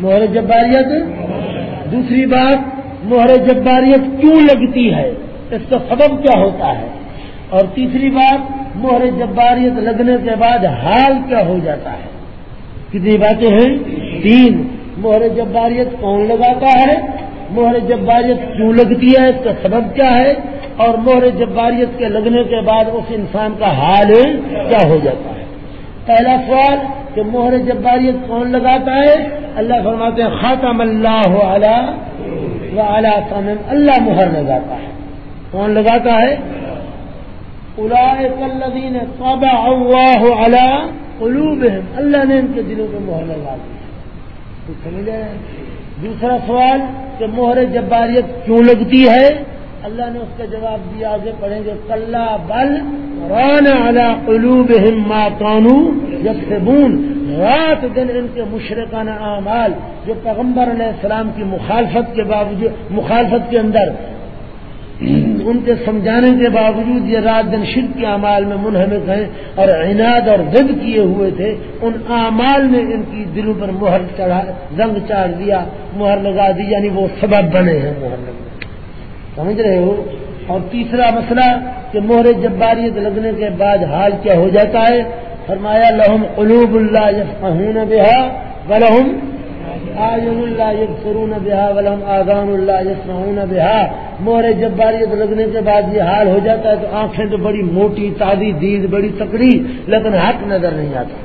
مہر جباریت، دوسری بات، مہر جباریت کیوں لگتی ہے؟ اس کا سبب کیا ہوتا ہے؟ اور تیسری بات، مہر جباریت لگنے کے بعد حال کیا ہو جاتا ہے؟ کتنی باتیں ہیں؟ تین، مہر جباریت کون لگاتا ہے؟ مہر جباریت کیوں لگتی ہے؟ اس کا سبب کیا ہے؟ اور مہر جباریت کے لگنے کے بعد اس انسان کا حال کیا ہو جاتا ہے؟ پہلا سوال کہ مہر جباریت کون لگاتا ہے، اللہ فرماتے ہیں، خاتم اللہ و اعلیٰ اللہ مہر لگاتا ہے۔ کون لگاتا ہے؟ الدین قابا اللہ قلوب اللہ نے ان کے دلوں پہ مہر لگا دی۔ سمجھے؟ دوسرا سوال کہ مہر جباریت کیوں لگتی ہے؟ اللہ نے اس کا جواب دیا، آگے پڑھیں گے کل بل ران قلوب ما کانو یکسبون۔ رات دن ان کے مشرقانہ اعمال جو پیغمبر علیہ السلام کی مخالفت کے باوجود، مخالفت کے اندر، ان کے سمجھانے کے باوجود یہ رات دن شرک کے اعمال میں منہمک ہیں اور عناد اور ضد کیے ہوئے تھے، ان اعمال نے ان کی دلوں پر مہر چڑھا رنگ چاڑ دیا، مہر لگا دی یعنی وہ سبب بنے ہیں۔ مہر لگا سمجھ رہے ہو؟ اور تیسرا مسئلہ کہ مہر جباریت لگنے کے بعد حال کیا ہو جاتا ہے؟ فرمایا، لہم قلوب اللہ یفقہون بہا ولہم آئین اللہ یبصرون بہا ولہم آذان اللہ یسمعون بہا۔ مہر جباریت لگنے کے بعد یہ حال ہو جاتا ہے تو آنکھیں تو بڑی موٹی، تازی، دید، بڑی تکڑی، لیکن حق نظر نہیں آتا۔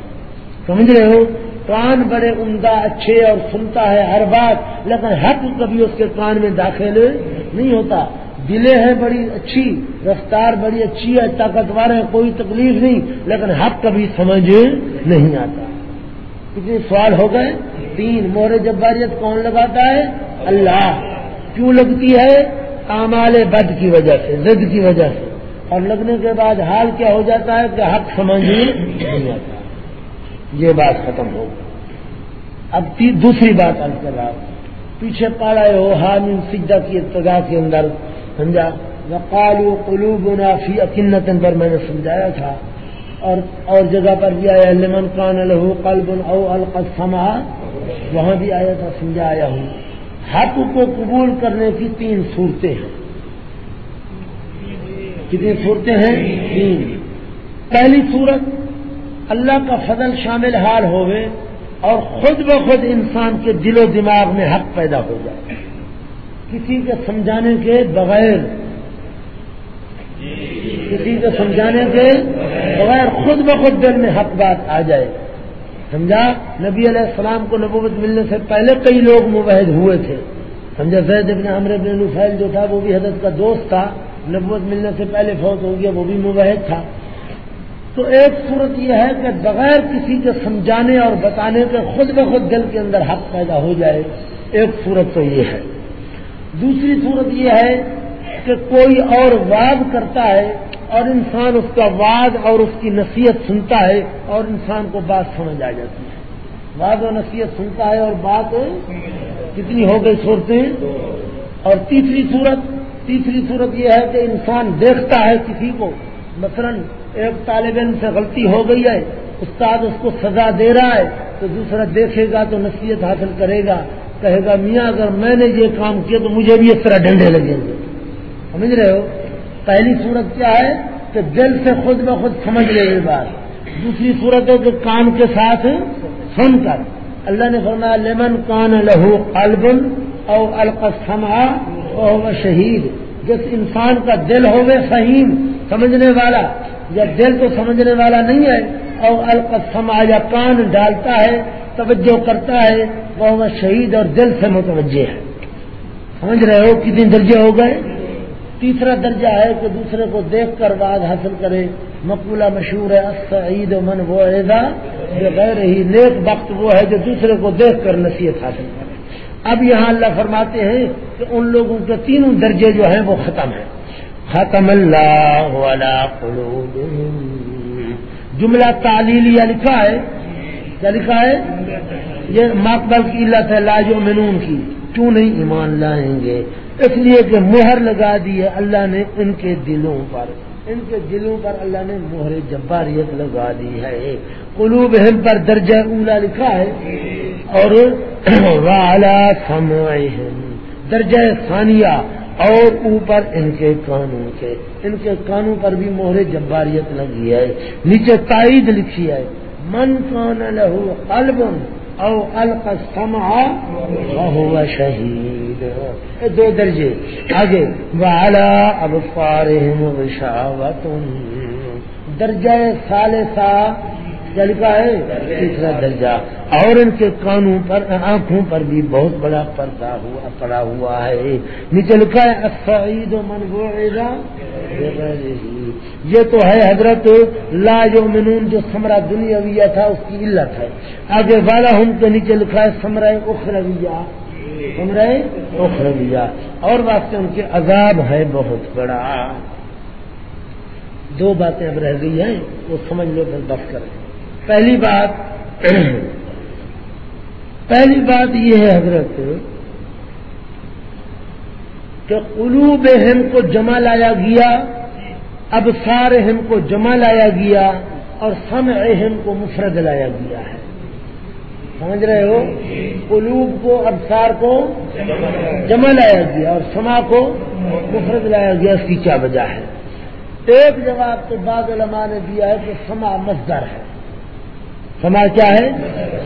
سمجھ رہے ہو؟ کان بڑے عمدہ، اچھے اور سنتا ہے ہر بات، لیکن حق کبھی اس کے کان میں داخل نہیں ہوتا۔ دلیں ہیں بڑی اچھی، رفتار بڑی اچھی ہے، طاقتور ہے کوئی تکلیف نہیں، لیکن حق کبھی سمجھ نہیں آتا۔ کتنے سوال ہو گئے؟ تین۔ مور جباریت کون لگاتا ہے؟ اللہ۔ کیوں لگتی ہے؟ کامال بد کی وجہ سے زد کی وجہ سے۔ اور لگنے کے بعد حال کیا ہو جاتا ہے کہ حق سمجھ نہیں آتا۔ یہ بات ختم ہو اب دوسری بات کر رہا پیچھے پاڑا ہو حامن سجدہ کی ابتدا کے اندر، سمجھا؟ وقالو قلوب فی اکنتن پر میں نے سمجھایا تھا۔ اور اور جگہ پر بھی آیا لمن کان لہو قلب او القسما وہاں بھی آیا تھا، سمجھایا ہوں۔ حق کو قبول کرنے کی تین صورتیں ہیں۔ کتنی صورتیں ہیں؟ تین۔ پہلی صورت اللہ کا فضل شامل حال ہوئے اور خود بخود انسان کے دل و دماغ میں حق پیدا ہو جائے۔ کسی کے سمجھانے کے بغیر، کسی کے سمجھانے کے بغیر خود بخود دل میں حق بات آ جائے۔ سمجھا؟ نبی علیہ السلام کو نبوت ملنے سے پہلے کئی لوگ مبحد ہوئے تھے۔ سمجھا؟ زید ابن عمر بن نفیل جو تھا، وہ بھی حضرت کا دوست تھا۔ نبوت ملنے سے پہلے فوت ہو گیا، وہ بھی مبحد تھا۔ تو ایک صورت یہ ہے کہ بغیر کسی کے سمجھانے اور بتانے کے خود بخود دل کے اندر حق پیدا ہو جائے، ایک صورت تو یہ ہے۔ دوسری صورت یہ ہے کہ کوئی اور واد کرتا ہے اور انسان اس کا واد اور اس کی نصیحت سنتا ہے اور انسان کو بات سمجھ آ جاتی ہے۔ واد و نصیحت سنتا ہے اور بات کتنی ہو گئی صورتیں؟ اور تیسری صورت تیسری صورت یہ ہے کہ انسان دیکھتا ہے کسی کو، مثلا ایک طالب علم سے غلطی ہو گئی ہے، استاد اس کو سزا دے رہا ہے، تو دوسرا دیکھے گا تو نصیحت حاصل کرے گا، کہے گا، میاں، اگر میں نے یہ کام کیا تو مجھے بھی اس طرح ڈنڈے لگیں گے۔ سمجھ رہے ہو؟ پہلی صورت کیا ہے کہ دل سے خود بخود سمجھ لے یہ بات۔ دوسری صورت ہے کہ کام کے ساتھ سن کر۔ اللہ نے فرمایا لیمن کان لہو البن اور القسما اور شہید۔ جس انسان کا دل ہوگے فہیم سمجھنے والا یا دل تو سمجھنے والا نہیں ہے، اور القسما یا کان ڈالتا ہے، توجہ کرتا ہے وہ شہید اور دل سے متوجہ ہے۔ سمجھ رہے ہو کتنے درجے ہو گئے؟ تیسرا درجہ ہے کہ دوسرے کو دیکھ کر بعد حاصل کرے۔ مقبولہ مشہور ہے عید و من وہ عیدا جو غیر ہی نیک وقت وہ ہے جو دوسرے کو دیکھ کر نصیحت حاصل کرے۔ اب یہاں اللہ فرماتے ہیں کہ ان لوگوں کے تینوں درجے جو ہیں وہ ختم ہیں۔ ختم اللہ والا جملہ تعلیلیہ لکھا ہے؟ کیا لکھا ہے؟ یہ مقبل کی علت ہے لاج و منون کی۔ کیوں نہیں ایمان لائیں گے؟ اس لیے کہ مہر لگا دی ہے اللہ نے ان کے دلوں پر۔ ان کے دلوں پر اللہ نے مہر جباریت لگا دی ہے۔ قلوب ہم پر درجہ اولا لکھا ہے۔ اور والا سمعہم۔ درجہ ثانیہ۔ اور اوپر ان کے کانوں کے ان کے کانوں پر بھی مہر جباریت لگی ہے، نیچے تائید لکھی ہے، من کان لہو قلب او القسما شہید۔ دو درجے۔ آگے والا اب فارم وشاوت درجہ سال سا لکھا ہے تیسرا درجہ۔ اور ان کے کانوں پر، آنکھوں پر بھی بہت بڑا پردہ ہوا، پڑا ہوا ہے۔ نیچے لکھا ہے اسعید و منگوڑا یہ تو ہے حضرت، لا جو منون جو سمرا دنیا تھا، اس کی علت ہے۔ آگے والا ہم کے نیچے لکھا ہے سمرا اخرویہ۔ سمرا اخرویہ۔ اور واسطے ان کے عذاب ہے بہت بڑا۔ دو باتیں اب رہ گئی ہیں، وہ سمجھ لو پھر بس کریں۔ پہلی بات پہلی بات یہ ہے حضرت کہ قلوب ہم کو جمع لایا گیا اب سارے ہم کو جمع لایا گیا، اور سم اہم کو مفرد لایا گیا ہے۔ سمجھ رہے ہو؟ قلوب کو ابسار کو جمع لایا گیا اور سما کو مفرد لایا گیا، اس کی کیا وجہ ہے؟ ایک جواب تو بعض علماء نے دیا ہے کہ سما مزدر ہے۔ سما کیا ہے؟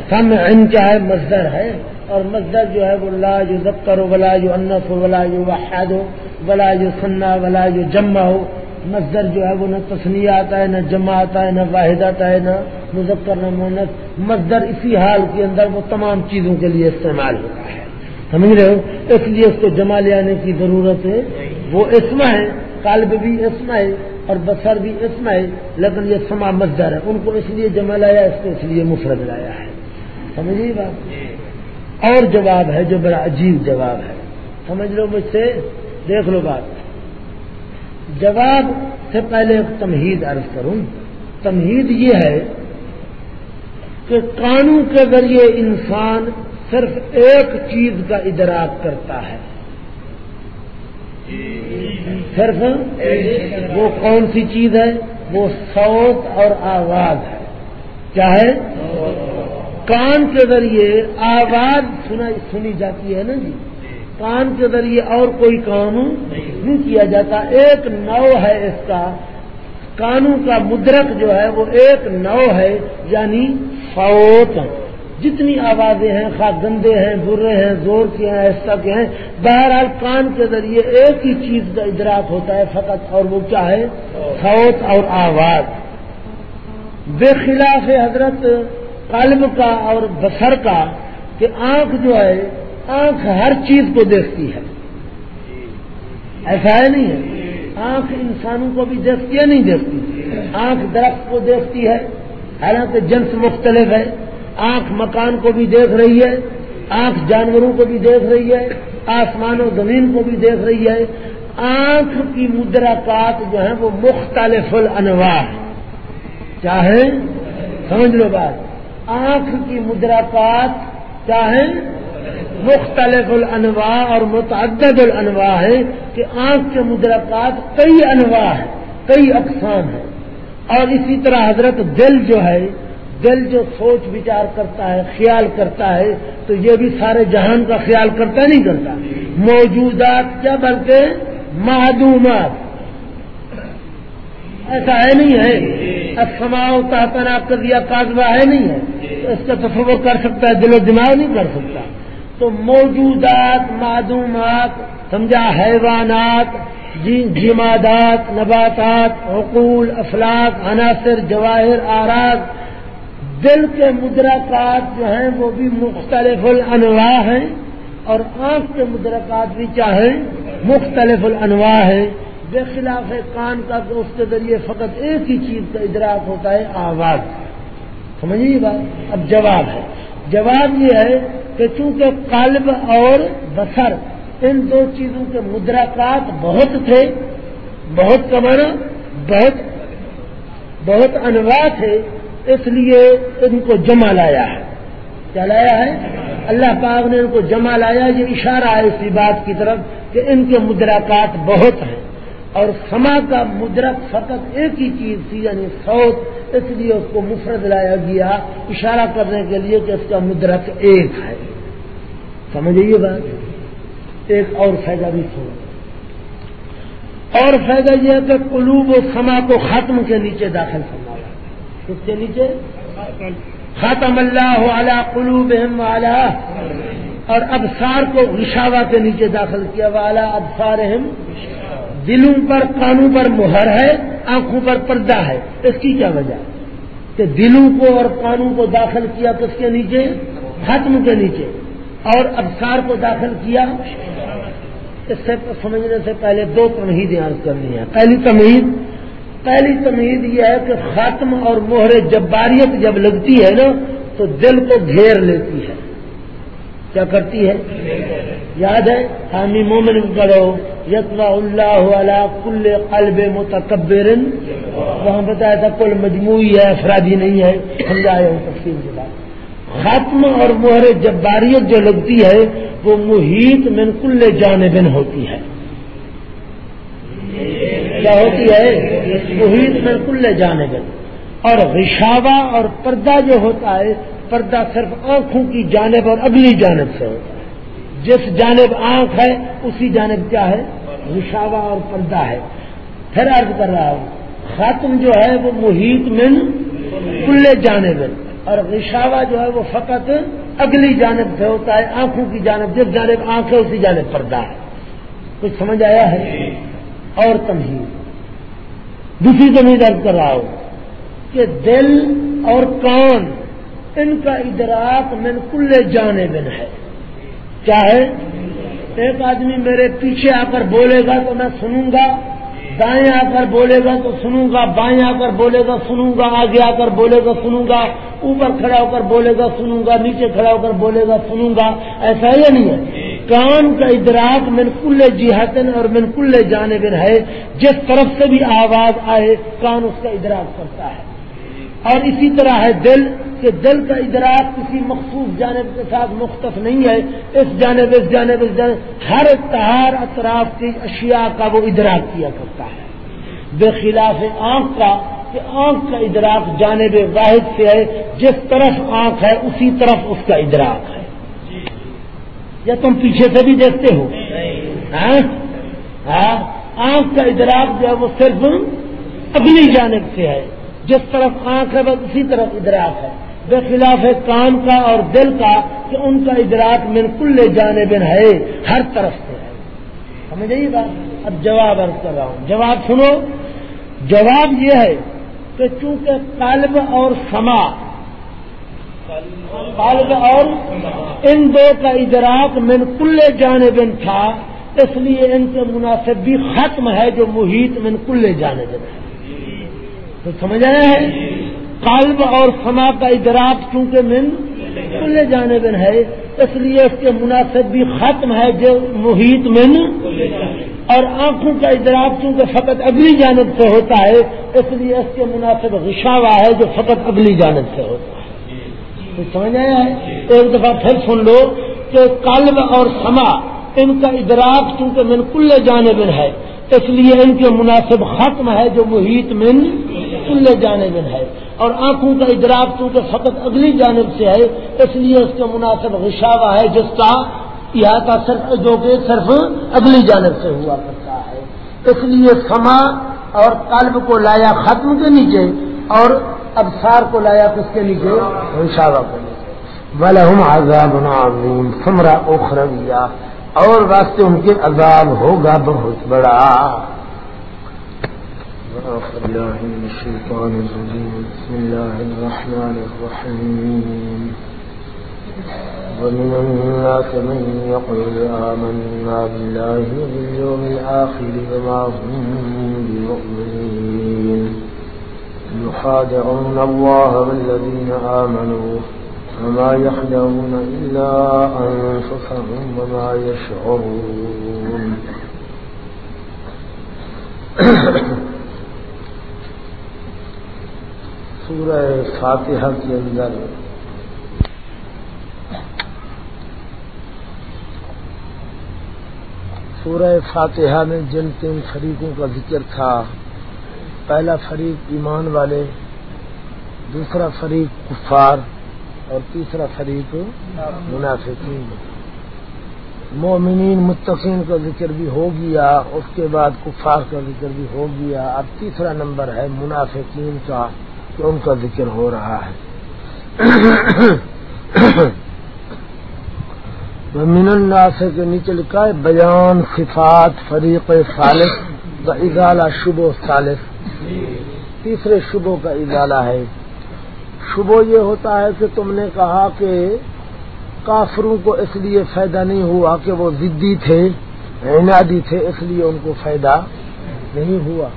سم ان کیا ہے؟ مزدر ہے۔ اور مزدر جو ہے وہ لا جو ذکر ہو ولا جو انف ہو ولا جو وحد ہو ولا جو سنا ولا جو جمع ہو مزدر جو ہے وہ نہ تسنیہ آتا ہے، نہ جمع آتا ہے، نہ واحد آتا ہے، نہ مذکر، نہ مونت مزدر اسی حال کے اندر وہ تمام چیزوں کے لیے استعمال ہوتا ہے۔ سمجھ رہے ہو؟ اس لیے اس کو جمع لے آنے کی ضرورت ہے۔ وہ اسم ہے۔ قلب بھی اسم ہے اور بسر بھی اسم ہے لیکن یہ سما مزدر ہے۔ ان کو اس لیے جمع لایا اس کو اس لیے مفرد لایا ہے۔ سمجھیے بات؟ اور جواب ہے جو بڑا عجیب جواب ہے۔ سمجھ لو مجھ سے؟ دیکھ لو بات۔ جواب سے پہلے ایک تمہید عرض کروں۔ تمہید یہ ہے کہ قانون کے ذریعے انسان صرف ایک چیز کا ادراک کرتا ہے۔ صرف ہاں، وہ کون سی چیز ہے؟ وہ سوت اور آواز ہے۔ کیا ہے؟ کان کے ذریعے آواز سنا سنی جاتی ہے نا جی۔ کان کے ذریعے اور کوئی کام نہیں کیا جاتا۔ ایک نو ہے اس کا۔ قانون کا مدرک جو ہے، وہ ایک نو ہے یعنی فوت جتنی آوازیں ہیں خواہ گندے ہیں، برے ہیں، زور کے ہیں، ایسا کے ہیں، بہرحال کان کے ذریعے ایک ہی چیز کا ادراک ہوتا ہے فقط اور وہ کیا ہے؟ سوت اور آواز۔ بے خلاف حضرت قلب کا اور بسر کا کہ آنکھ جو ہے، آنکھ ہر چیز کو دیکھتی ہے۔ ایسا ہے نہیں ہے۔ آنکھ انسانوں کو بھی دیکھتی ہے، نہیں دیکھتی۔ آنکھ درخت کو دیکھتی ہے۔ حالانکہ جنس مختلف ہے۔ آنکھ مکان کو بھی دیکھ رہی ہے، آنکھ جانوروں کو بھی دیکھ رہی ہے، آسمان و زمین کو بھی دیکھ رہی ہے۔ آنکھ کی مدرکات جو ہیں وہ مختلف الانواع چاہے سمجھ لو بات۔ آنکھ کی مدرکات چاہے مختلف الانواع اور متعدد الانواع ہے کہ آنکھ کے مدرکات کئی انواع ہیں، کئی اقسام ہیں۔ اور اسی طرح حضرت دل جو ہے دل جو سوچ بچار کرتا ہے، خیال کرتا ہے، تو یہ بھی سارے جہان کا خیال کرتا نہیں کرتا۔ موجودات کیا بلکہ معدومات۔ ایسا ہے نہیں ہے۔ سماؤ تحتنا کر دیا کاغذہ ہے نہیں ہے۔ اس کا تصور کر سکتا ہے، دل و دماغ نہیں کر سکتا۔ تو موجودات، معدومات، سمجھا، حیوانات جمادات، نباتات حقول افلاق عناصر، جواہر آراز دل کے مدرکات جو ہیں وہ بھی مختلف الانواع ہیں اور آنکھ کے مدرکات بھی چاہیں مختلف الانواع ہیں۔ بے خلاف ہے کان کا تو اس کے ذریعے فقط ایک ہی چیز کا ادراک ہوتا ہے، آواز۔ سمجھیے بات؟ اب جواب ہے۔ جواب یہ ہے کہ چونکہ قلب اور بسر ان دو چیزوں کے مدرکات بہت تھے، بہت کمانا، بہت بہت انواع تھے اس لیے ان کو جمع لایا ہے۔ کیا لایا ہے؟ اللہ پاک نے ان کو جمع لایا یہ اشارہ ہے اسی بات کی طرف کہ ان کے مدرکات بہت ہیں۔ اور سما کا مدرک فقط ایک ہی چیز تھی یعنی سوت اس لیے اس کو مفرد لایا گیا اشارہ کرنے کے لیے کہ اس کا مدرک ایک ہے۔ سمجھیے بات؟ ایک اور فائدہ بھی سو اور فائدہ یہ ہے کہ قلوب و سما کو ختم کے نیچے داخل فرمایا کس کے نیچے ختم اللہ علی قلوب والا اور ابسار کو غشاوا کے نیچے داخل کیا والا ابسار دلوں پر، کانوں پر مہر ہے، آنکھوں پر پردہ ہے۔ اس کی کیا وجہ؟ کہ دلوں کو اور کانوں کو داخل کیا کس کے نیچے؟ ختم کے نیچے۔ اور ابسار کو داخل کیا۔ اس سے سمجھنے سے پہلے دو تمہید یاد کرنی ہے پہلی تمہید پہلی تمہید یہ ہے کہ خاتم اور مہر جباریت جب لگتی ہے نا، تو دل کو گھیر لیتی ہے۔ کیا کرتی ہے؟ یاد ہے؟ حامی مومن کرو یتنا اللہ علیہ کل قلب متکبر۔ وہاں بتایا تھا، کل مجموعی ہے، افرادی نہیں ہے۔ سمجھایا ہوں تفصیل کے بعد۔ ختم اور مہر جباریت جو لگتی ہے، وہ محیط من کل جانبن ہوتی ہے۔ کیا ہوتی ہے محیط من کل جانبن اور رشاوا اور پردہ جو ہوتا ہے، پردہ صرف آنکھوں کی جانب اور اگلی جانب سے ہوتا ہے۔ جس جانب آنکھ ہے، اسی جانب کیا ہے؟ رشاوا اور پردہ ہے۔ پھر عرض کر رہا ہوں ختم جو ہے وہ محیط من کل جانب اور رشاوا جو ہے وہ فقط اگلی جانب سے ہوتا ہے، آنکھوں کی جانب، جس جانب آنکھ ہے، اسی جانب پردہ ہے۔ کچھ سمجھ آیا ہے؟ اور تمہید دوسری تمہید ارد کر رہا ہوں کہ دل اور کان ان کا ادراک من کل جانے بن ہے۔ کیا ہے؟ ایک آدمی میرے پیچھے آ کر بولے گا تو میں سنوں گا، دائیں آ کر بولے گا تو سنوں گا، بائیں آ کر بولے گا سنوں گا، آگے آ کر بولے گا سنوں گا، اوپر کھڑا ہو کر بولے گا سنوں گا، نیچے کھڑا ہو کر بولے گا سنوں گا۔ ایسا ہی نہیں ہے؟ کان کا ادراک من کل جہتن اور من کل جانب ہے، جس طرف سے بھی آواز آئے، کان اس کا ادراک کرتا ہے۔ اور اسی طرح ہے دل، کہ دل کا ادراک کسی مخصوص جانب کے ساتھ مختلف نہیں ہے، اس جانب اس جانب اس جانب۔ ہر تہار اطراف کی اشیاء کا وہ ادراک کیا کرتا ہے۔ بے خلاف آنکھ کا، کہ آنکھ کا ادراک جانب واحد سے ہے، جس طرف آنکھ ہے، اسی طرف اس کا ادراک ہے۔ یا تم پیچھے سے بھی دیکھتے ہو؟ ہاں؟ ہاں؟ آنکھ کا ادراک جو ہے وہ صرف اگلی جانب سے ہے۔ جس طرف آنکھ ہے، بس اسی طرف ادراک ہے۔ بے خلاف ہے کان کا اور دل کا کہ ان کا ادراک من کل جانب ہے، ہر طرف سے ہے۔ سمجھ بات؟ اب جواب عرض کر رہا ہوں۔ جواب سنو۔ جواب یہ ہے کہ چونکہ قلب اور سما اور ان دو کا ادراک من کل جانب تھا، اس لیے ان کے مناسب بھی ختم ہے جو محیط من کل جانب ہے۔ تو سمجھ آیا ہے؟ قلب اور سما کا ادراک چونکہ من کل جانب ہے، اس لیے اس کے مناسب بھی ختم ہے جو محیط من اور آنکھوں کا ادراک چونکہ فقط اگلی جانب سے ہوتا ہے، اس لیے اس کے مناسب غشاوا ہے جو فقط اگلی جانب سے ہوتا ہے۔ سمجھ آیا ہے؟ ایک دفعہ پھر سن لو کہ قلب اور سما ان کا ادراک چونکہ من کل جانب ہے، اس لیے ان کے مناسب ختم ہے جو محیط من کل جانب ہے۔ اور آنکھوں کا ادراک چونکہ فقط اگلی جانب سے ہے، اس لیے اس کا مناسب غشاوا ہے، جس کا احاطہ صرف جو کہ صرف اگلی جانب سے ہوا کرتا ہے۔ اس لیے سما اور قلب کو لایا ختم کے نیچے اور ابسار کو لایا کس کے نیچے رشاوا کے نیچے بلحم عذاب عظیم سمرا اخرویہ اور واسطے ان کے عذاب ہوگا بہت بڑا۔ بسم الله الرحمن الرحيم ومن الناس من يقول آمنا بالله وباليوم الآخر وما هم بمؤمنين۔ يخادعون الله والذين آمنوا وما يخدعون إلا أنفسهم وما يشعرون. سورہ فاتحہ کے اندر سورہ فاتحہ میں جن تین فریقوں کا ذکر تھا پہلا فریق ایمان والے، دوسرا فریق کفار، اور تیسرا فریق منافقین. مومنین متقین کا ذکر بھی ہو گیا، اس کے بعد کفار کا ذکر بھی ہو گیا. اب تیسرا نمبر ہے منافقین کا، کہ ان کا ذکر ہو رہا ہے. من الناس کے نیچے لکھا ہے، بیان صفات فریق صالح کا اضالہ شبو صالح. تیسرے شبوں کا اضالہ ہے۔ شبو یہ ہوتا ہے کہ تم نے کہا کہ کافروں کو اس لیے فائدہ نہیں ہوا کہ وہ ضدی تھے، عنادی تھے، اس لیے ان کو فائدہ نہیں ہوا۔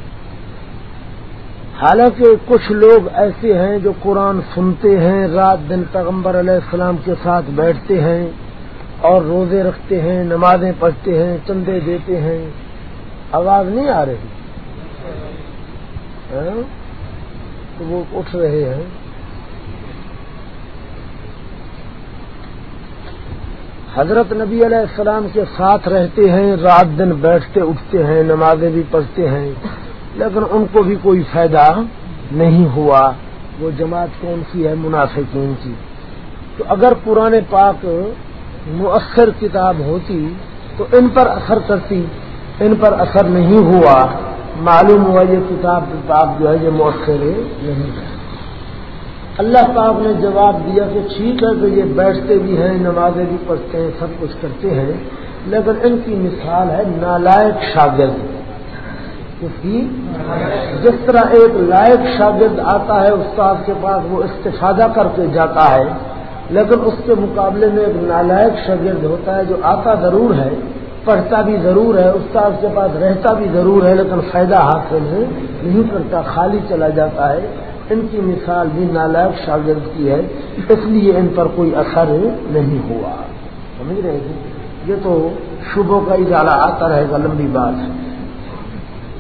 حالانکہ کچھ لوگ ایسے ہیں جو قرآن سنتے ہیں، رات دن پیغمبر علیہ السلام کے ساتھ بیٹھتے ہیں اور روزے رکھتے ہیں، نمازیں پڑھتے ہیں، چندے دیتے ہیں۔ آواز نہیں آ رہی۔ تو وہ اٹھ رہے ہیں۔ حضرت نبی علیہ السلام کے ساتھ رہتے ہیں، رات دن بیٹھتے، اٹھتے ہیں، نمازیں بھی پڑھتے ہیں۔ لیکن ان کو بھی کوئی فائدہ نہیں ہوا۔ وہ جماعت کون سی ہے؟ منافقین کی۔ تو اگر پرانے پاک مؤثر کتاب ہوتی، تو ان پر اثر کرتی، ان پر اثر نہیں ہوا۔ معلوم ہوا یہ کتاب کتاب جو ہے یہ مؤثر نہیں ہے۔ اللہ پاک نے جواب دیا کہ ٹھیک ہے کہ یہ بیٹھتے بھی ہیں، نمازیں بھی پڑھتے ہیں، سب کچھ کرتے ہیں، لیکن ان کی مثال ہے نالائق شاگرد۔ کی جس طرح ایک لائق شاگرد آتا ہے، استاد کے پاس وہ استفادہ کر کے جاتا ہے، لیکن اس کے مقابلے میں ایک نالائق شاگرد ہوتا ہے جو آتا ضرور ہے۔ پڑھتا بھی ضرور ہے، استاد کے پاس رہتا بھی ضرور ہے، لیکن فائدہ حاصل نہیں کرتا، خالی چلا جاتا ہے۔ ان کی مثال بھی نالائق شاگرد کی ہے، اس لیے ان پر کوئی اثر نہیں ہوا۔ سمجھ رہے تھے جی؟ یہ تو شبوں کا اجالا آتا رہے گا، لمبی بات۔ ہے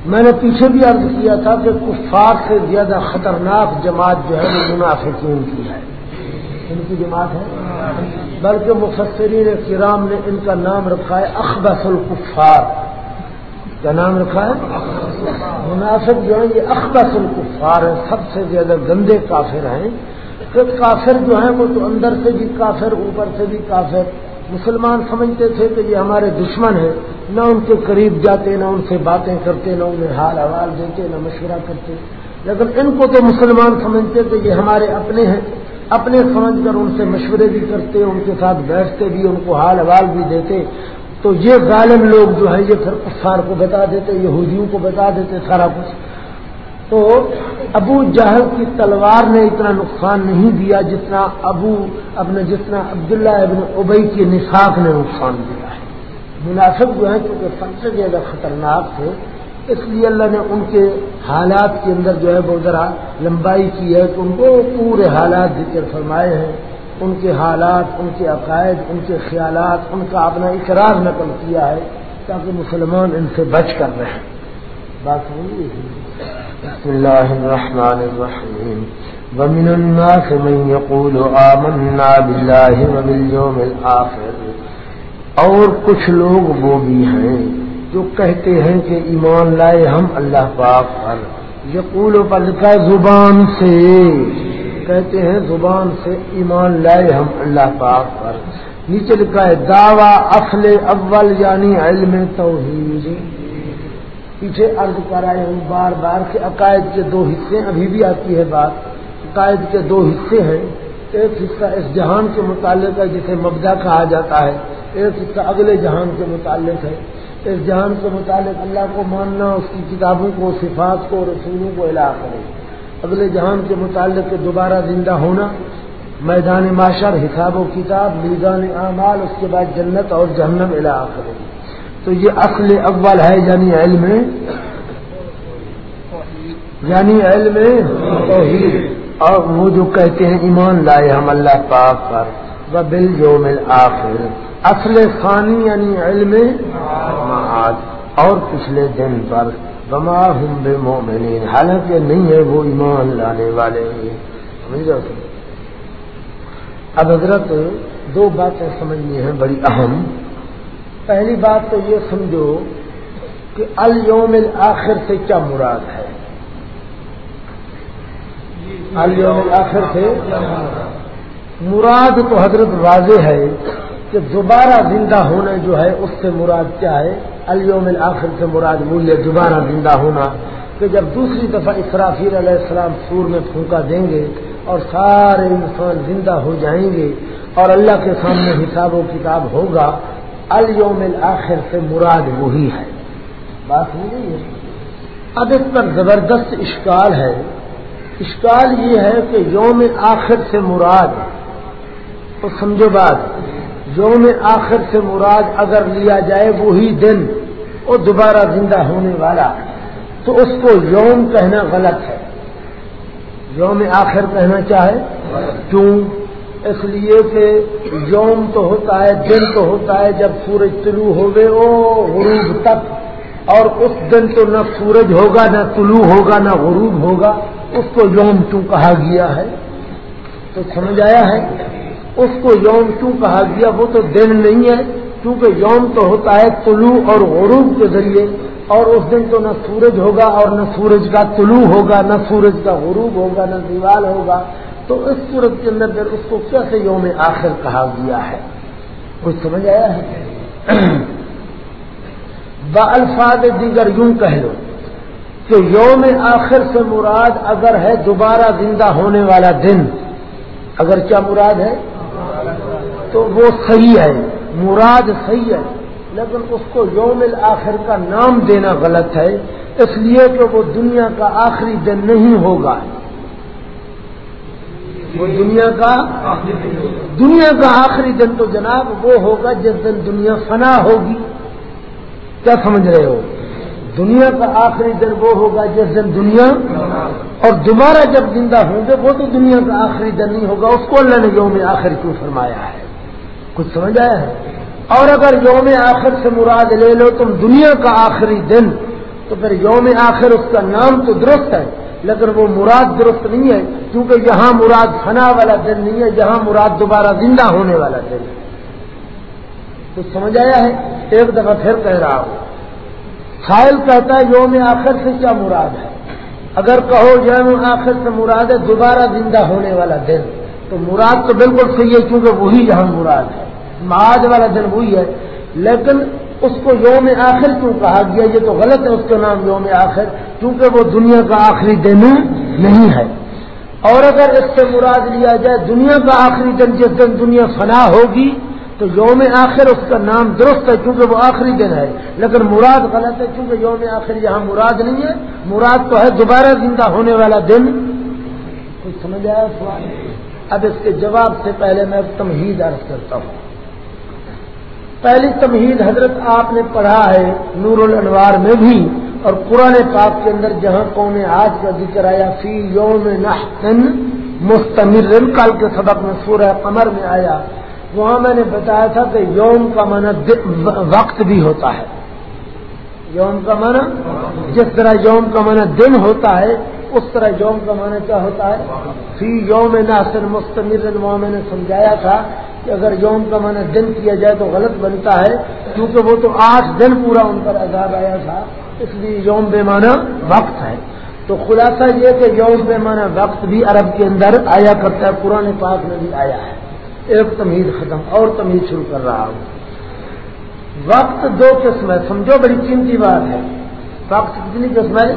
میں نے پیچھے بھی عرض کیا تھا کہ کفار سے زیادہ خطرناک جماعت جو ہے، وہ منافقین کی ہے۔ ان کی جماعت ہے بلکہ مفسرین کرام نے ان کا نام رکھا ہے اخبص القفار کیا نام رکھا ہے؟ مناسب جو ہے یہ اخبص القفار ہے سب سے زیادہ گندے کافر ہیں۔ کہ کافر جو ہیں، وہ تو اندر سے بھی کافر، اوپر سے بھی کافر۔ مسلمان سمجھتے تھے کہ یہ ہمارے دشمن ہیں۔ نہ ان کے قریب جاتے، نہ ان سے باتیں کرتے، نہ انہیں حال حوال دیتے، نہ مشورہ کرتے۔ لیکن ان کو تو مسلمان سمجھتے کہ یہ ہمارے اپنے ہیں۔ اپنے سمجھ کر ان سے مشورے بھی کرتے، ان کے ساتھ بیٹھتے بھی، ان کو حال حوال بھی دیتے۔ تو یہ ظالم لوگ جو ہے یہ پھر کفار کو بتا دیتے، یہودیوں کو بتا دیتے سارا کچھ۔ تو ابو جہل کی تلوار نے اتنا نقصان نہیں دیا جتنا ابو اپنے جتنا عبداللہ ابن ابئی کی نصاف نے نقصان دیا ہے۔ مناسب جو ہے کیونکہ سب سے زیادہ خطرناک تھے اس لیے اللہ نے ان کے حالات کے اندر جو ہے وہ ذرا لمبائی کی ہے کہ ان کو پورے حالات ذکر فرمائے ہیں۔ ان کے حالات، ان کے عقائد، ان کے خیالات، ان کا اپنا اقرار نقل کیا ہے تاکہ مسلمان ان سے بچ کر رہے بات بسم اللہ الرحمن الرحیم۔ ومن الناس من يقول آمنا بالله وباليوم الآخر۔ اور کچھ لوگ وہ بھی ہیں جو کہتے ہیں کہ ایمان لائے ہم اللہ پاک پر۔ یقول پر لکھا زبان سے۔ کہتے ہیں زبان سے ایمان لائے ہم اللہ پاک پر۔ نیچے لکھا ہے، دعوی اصل اول یعنی علم توحید۔ پیچھے عرض کرائے ہوں بار بار کہ عقائد کے دو حصے، ابھی بھی آتی ہے بات۔ عقائد کے دو حصے ہیں۔ ایک حصہ اس جہان کے متعلق ہے، جسے مبدا کہا جاتا ہے۔ ایک حصہ اگلے جہان کے متعلق ہے۔ اس جہان کے متعلق اللہ کو ماننا، اس کی کتابوں کو، صفات کو، رسولوں کو الا کرے۔ اگلے جہان کے متعلق دوبارہ زندہ ہونا، میدان معاشر، حساب و کتاب میدان اعمال، اس کے بعد جنت اور جہنم الا کرے۔ تو یہ اصل اول ہے یعنی علم یعنی علم توحید۔ اور وہ جو کہتے ہیں، ایمان لائے ہم اللہ پاک پر۔ بل جو مل آخر اصل ثانی یعنی علم اور پچھلے دن پر بما ہوں بے مومنین حالانکہ نہیں ہے وہ ایمان لانے والے۔ اب حضرت دو باتیں سمجھنی ہیں بڑی اہم۔ پہلی بات تو یہ سمجھو کہ الوم آخر سے کیا مراد ہے؟ الوم آخر سے مراد تو حضرت واضح ہے کہ دوبارہ زندہ ہونا جو ہے اس سے مراد کیا ہے؟ الوم آخر سے مراد مولیہ دوبارہ زندہ ہونا، کہ جب دوسری دفعہ اسرافیر علیہ السلام سور میں پھونکا دیں گے اور سارے انسان زندہ ہو جائیں گے اور اللہ کے سامنے حساب و کتاب ہوگا الوم آخر سے مراد وہی ہے۔ بات ہو گئی ہے۔ اب اس پر زبردست اشکال ہے۔ اشکال یہ ہے کہ یوم آخر سے مراد، تو سمجھو بات یوم آخر سے مراد اگر لیا جائے وہی دن، وہ دوبارہ زندہ ہونے والا۔ تو اس کو یوم کہنا غلط ہے۔ یوم آخر کہنا چاہے؟ کیوں؟ اس لیے کہ یوم تو ہوتا ہے، دن تو ہوتا ہے، جب سورج طلوع ہو گئے او غروب تک۔ اور اس دن تو نہ سورج ہوگا، نہ طلوع ہوگا، نہ غروب ہوگا۔ اس کو یوم کیوں کہا گیا ہے۔ تو سمجھ آیا ہے؟ اس کو یوم کیوں کہا گیا؟ وہ تو دن نہیں ہے کیونکہ یوم تو ہوتا ہے طلوع اور غروب کے ذریعے، اور اس دن تو نہ سورج ہوگا اور نہ سورج کا طلوع ہوگا، نہ سورج کا غروب ہوگا، نہ دیوال ہوگا۔ تو اس صورت کے اندر پھر اس کو کیسے یوم آخر کہا گیا ہے؟ کچھ سمجھ آیا ہے؟ با الفاظ دیگر یوں کہہ لو کہ یوم آخر سے مراد اگر ہے دوبارہ زندہ ہونے والا دن۔ اگر کیا مراد ہے؟ تو وہ صحیح ہے، مراد صحیح ہے، لیکن اس کو یوم آخر کا نام دینا غلط ہے، اس لیے کہ وہ دنیا کا آخری دن نہیں ہوگا۔ وہ دنیا کا دنیا کا آخری دن تو جناب وہ ہوگا جس دن دنیا فنا ہوگی۔ کیا سمجھ رہے ہو؟ دنیا کا آخری دن وہ ہوگا جس دن دنیا اور دوبارہ جب زندہ ہوں گے، وہ تو دنیا کا آخری دن نہیں ہوگا، اس کو اللہ نے یوم آخر کیوں فرمایا ہے؟ کچھ سمجھ آیا ہے؟ اور اگر یوم آخر سے مراد لے لو تم دنیا کا آخری دن، تو پھر یوم آخر اس کا نام تو درست ہے، لیکن وہ مراد درست نہیں ہے، کیونکہ یہاں مراد فنا والا دن نہیں ہے، یہاں مراد دوبارہ زندہ ہونے والا دن ہے۔ کچھ سمجھ آیا ہے؟ ایک دفعہ پھر کہہ رہا ہوں۔ خائل کہتا ہے یوم آخر سے کیا مراد ہے؟ اگر کہو یوم آخر سے مراد ہے دوبارہ زندہ ہونے والا دن۔ تو مراد تو بالکل صحیح ہے کیونکہ وہی یہاں مراد ہے۔ معاذ والا دن وہی ہے، لیکن اس کو یوم آخر کیوں کہا گیا؟ یہ تو غلط ہے، اس کا نام یوم آخر کیونکہ وہ دنیا کا آخری دن نہیں ہے۔ اور اگر اس سے مراد لیا جائے دنیا کا آخری دن، جس دن دنیا فنا ہوگی، تو یوم آخر اس کا نام درست ہے کیونکہ وہ آخری دن ہے۔ لیکن مراد غلط ہے کیونکہ یوم آخر یہاں مراد نہیں ہے۔ مراد تو ہے دوبارہ زندہ ہونے والا دن۔ کچھ سمجھ آیا سوال؟ اب اس کے جواب سے پہلے میں تمہید عرض کرتا ہوں۔ پہلی تمہید حضرت آپ نے پڑھا ہے نور الانوار میں بھی، اور قرآن پاک کے اندر جہاں قوم آج کا ذکر آیا، فی یوم نحتن مستمر کل کے سبق میں سورہ قمر میں آیا۔ وہاں میں نے بتایا تھا کہ یوم کا معنی وقت بھی ہوتا ہے۔ یوم کا معنی، جس طرح یوم کا معنی دن ہوتا ہے اس طرح یوم کا معنی کیا ہوتا ہے۔ فی یوم ناصر مستمر وہاں میں نے سمجھایا تھا کہ اگر یوم کا معنی دن کیا جائے تو غلط بنتا ہے، کیونکہ وہ تو آٹھ دن پورا ان پر عذاب آیا تھا، اس لیے یوم بے معنی وقت ہے۔ تو خلاصہ یہ کہ یوم بے معنی وقت بھی عرب کے اندر آیا کرتا ہے پرانے پاک میں بھی آیا ہے۔ ایک تمہید ختم، اور تمہید شروع کر رہا ہوں۔ وقت دو قسم ہے، سمجھو بڑی قیمتی بات ہے۔ وقت کتنی قسم ہے؟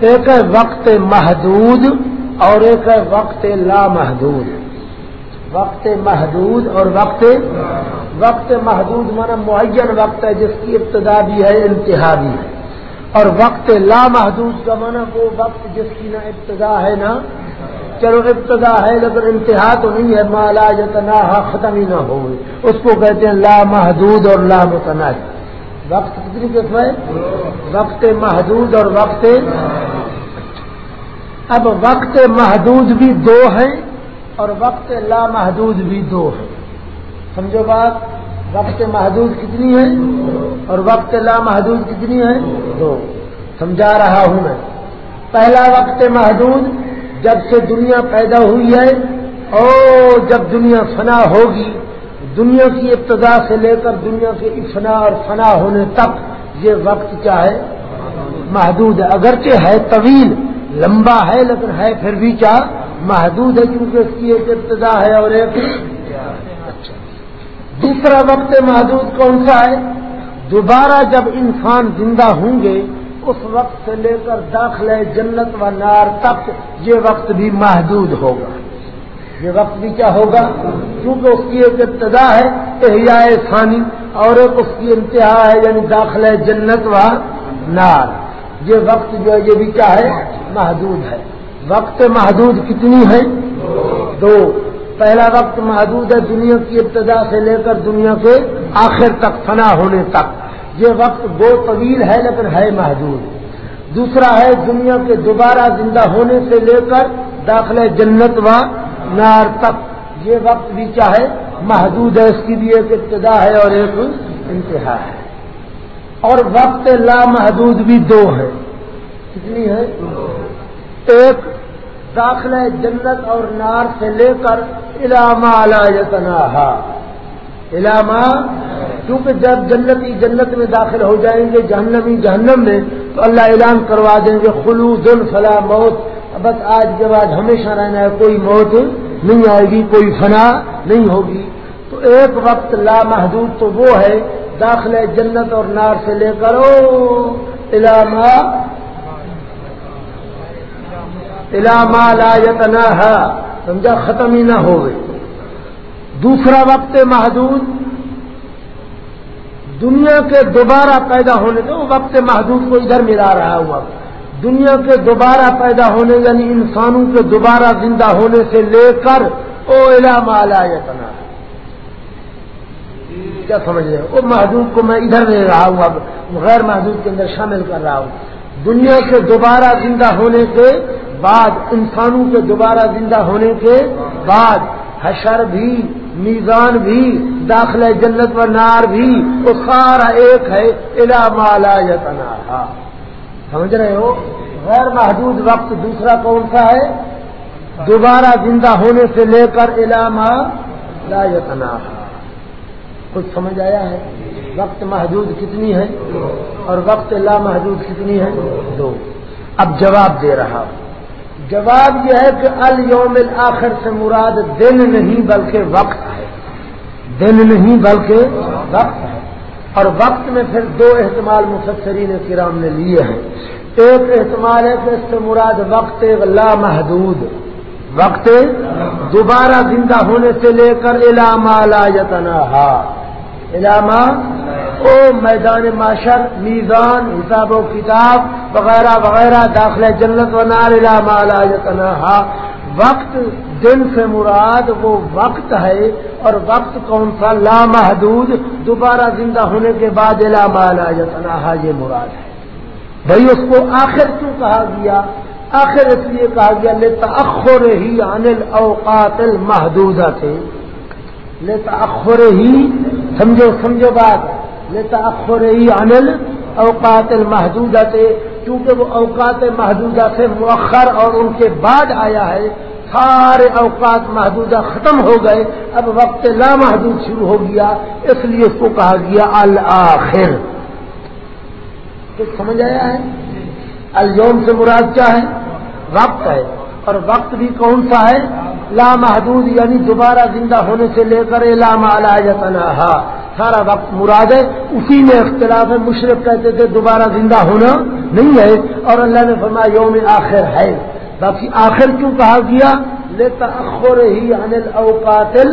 ایک ہے وقت محدود اور ایک ہے وقت لامحدود۔ وقت محدود اور وقت وقت محدود مانا معین وقت ہے، جس کی ابتدا بھی ہے، انتہا بھی ہے۔ اور وقت لامحدود کا مانا وہ وقت جس کی نہ ابتدا ہے نہ چلو ابتدا ہے، لیکن انتہا تو نہیں ہے۔ مالا جتنا ختم ہی نہ ہو اس کو کہتے ہیں لامحدود اور لامتنا وقت کتنی قسم ہے وقت محدود اور وقت اب وقت محدود بھی دو ہیں اور وقت لامحدود بھی دو ہے سمجھو بات؟ وقت محدود کتنی ہے اور وقت لامحدود کتنی ہے؟ دو۔ سمجھا رہا ہوں میں۔ پہلا وقت محدود جب سے دنیا پیدا ہوئی ہے اور جب دنیا فنا ہوگی دنیا کی ابتدا سے لے کر دنیا کے افنا اور فنا ہونے تک یہ وقت کیا ہے؟ محدود ہے۔ اگرچہ ہے طویل، لمبا ہے، لیکن ہے پھر بھی کیا؟ محدود ہے، کیونکہ اس کی ایک ابتدا ہے اور ایک اچھا دوسرا وقت محدود کون سا ہے؟ دوبارہ جب انسان زندہ ہوں گے، اس وقت سے لے کر داخلہ جنت و نار تک یہ وقت بھی محدود ہوگا۔ یہ وقت بھی کیا ہوگا؟ کیونکہ اس کی ایک ابتدا ہے احیاء ثانی، اور ایک اس کی انتہا ہے یعنی داخلہ جنت و نار۔ یہ وقت جو ہے، یہ بھی کیا ہے؟ محدود ہے۔ وقت محدود کتنی ہے؟ دو۔ پہلا وقت محدود ہے دنیا کی ابتدا سے لے کر دنیا کے آخر تک، فنا ہونے تک۔ یہ وقت دو طویل ہے، لیکن ہے محدود۔ دوسرا ہے دنیا کے دوبارہ زندہ ہونے سے لے کر داخلہ جنت و نار تک یہ وقت بھی چاہے، محدود ہے، اس کی بھی ایک ابتدا ہے اور ایک انتہا ہے۔ اور وقت لامحدود بھی دو ہے۔ کتنی ہے؟ ایک، داخلہ جنت اور نار سے لے کر علامہ علاجتنا علامہ کیونکہ جب جنتی جنت میں داخل ہو جائیں گے، جہنمی جہنم میں، تو اللہ اعلان کروا دیں گے خلوص فلا موت۔ بس آج کے بعد ہمیشہ رہنا ہے، کوئی موت نہیں آئے گی، کوئی فنا نہیں ہوگی۔ تو ایک وقت لامحدود تو وہ ہے داخلہ جنت اور نار سے لے کر، او علامہ علامہ لا یتنا ہے سمجھا؟ ختم ہی نہ ہو گئی دوسرا وقت محدود، دنیا کے دوبارہ پیدا ہونے سے وہ وقت محدود کو ادھر ملا رہا ہوا۔ دنیا کے دوبارہ پیدا ہونے یعنی انسانوں کے دوبارہ زندہ ہونے سے لے کر، او علامہ لا یتنا۔ کیا سمجھ رہے وہ محدود کو میں ادھر لے رہا ہوں اب غیر محدود کے اندر شامل کر رہا ہوں۔ دنیا کے دوبارہ زندہ ہونے کے بعد، انسانوں کے دوبارہ زندہ ہونے کے بعد، حشر بھی میزان بھی داخلہ جنت و نار بھی، وہ سارا ایک ہے، الا مالا یتنا سمجھ رہے ہو؟ غیر محدود وقت دوسرا کون سا ہے؟ دوبارہ زندہ ہونے سے لے کر علامہ لا یتنا کچھ سمجھ آیا ہے؟ وقت محدود کتنی ہے اور وقت لامحدود کتنی ہے؟ دو۔ اب جواب دے رہا ہوں۔ جواب یہ ہے کہ الوم آخر سے مراد دن نہیں، بلکہ وقت۔ دن نہیں بلکہ وقت ہے۔ اور وقت میں پھر دو احتمال مفسرین کرام نے لیے ہیں۔ ایک احتمال ہے کہ اس سے مراد وقت لامحدود وقت دوبارہ زندہ ہونے سے لے کر علامہ لا یتنا علامہ او میدان معاشر، میزان، حساب و کتاب وغیرہ وغیرہ داخلہ جنت و نار علامہ لا یتنا وقت دن سے مراد وہ وقت ہے اور وقت کون سا؟ لامحدود، دوبارہ زندہ ہونے کے بعد علامہ لا یتنا یہ مراد ہے۔ بھائی اس کو آخر کیوں کہا گیا؟ آخر اس لیے کہا گیا لیتا اخور ہی انل اوقات المحدودہ سے لیتا اخور ہی، سمجھو سمجھو بات۔ لیتا اخور ہی انل اوقات المحدودہ سے کیونکہ وہ اوقات محدودہ سے مؤخر اور ان کے بعد آیا ہے سارے اوقات محدودہ ختم ہو گئے، اب وقت لامحدود شروع ہو گیا، اس لیے اس کو کہا گیا الآخر۔ کچھ سمجھ آیا ہے؟ الوم سے مراد کیا ہے؟ وقت ہے۔ اور وقت بھی کون سا ہے؟ لامحدود یعنی دوبارہ زندہ ہونے سے لے کر لام علاجہ سارا وقت مراد ہے۔ اسی میں اختلاف ہے۔ مشرق کہتے تھے دوبارہ زندہ ہونا نہیں ہے۔ اور اللہ نے فرمایا یوم آخر ہے۔ باقی آخر کیوں کہا گیا؟ لیتا اخور ہی انل اوقاتل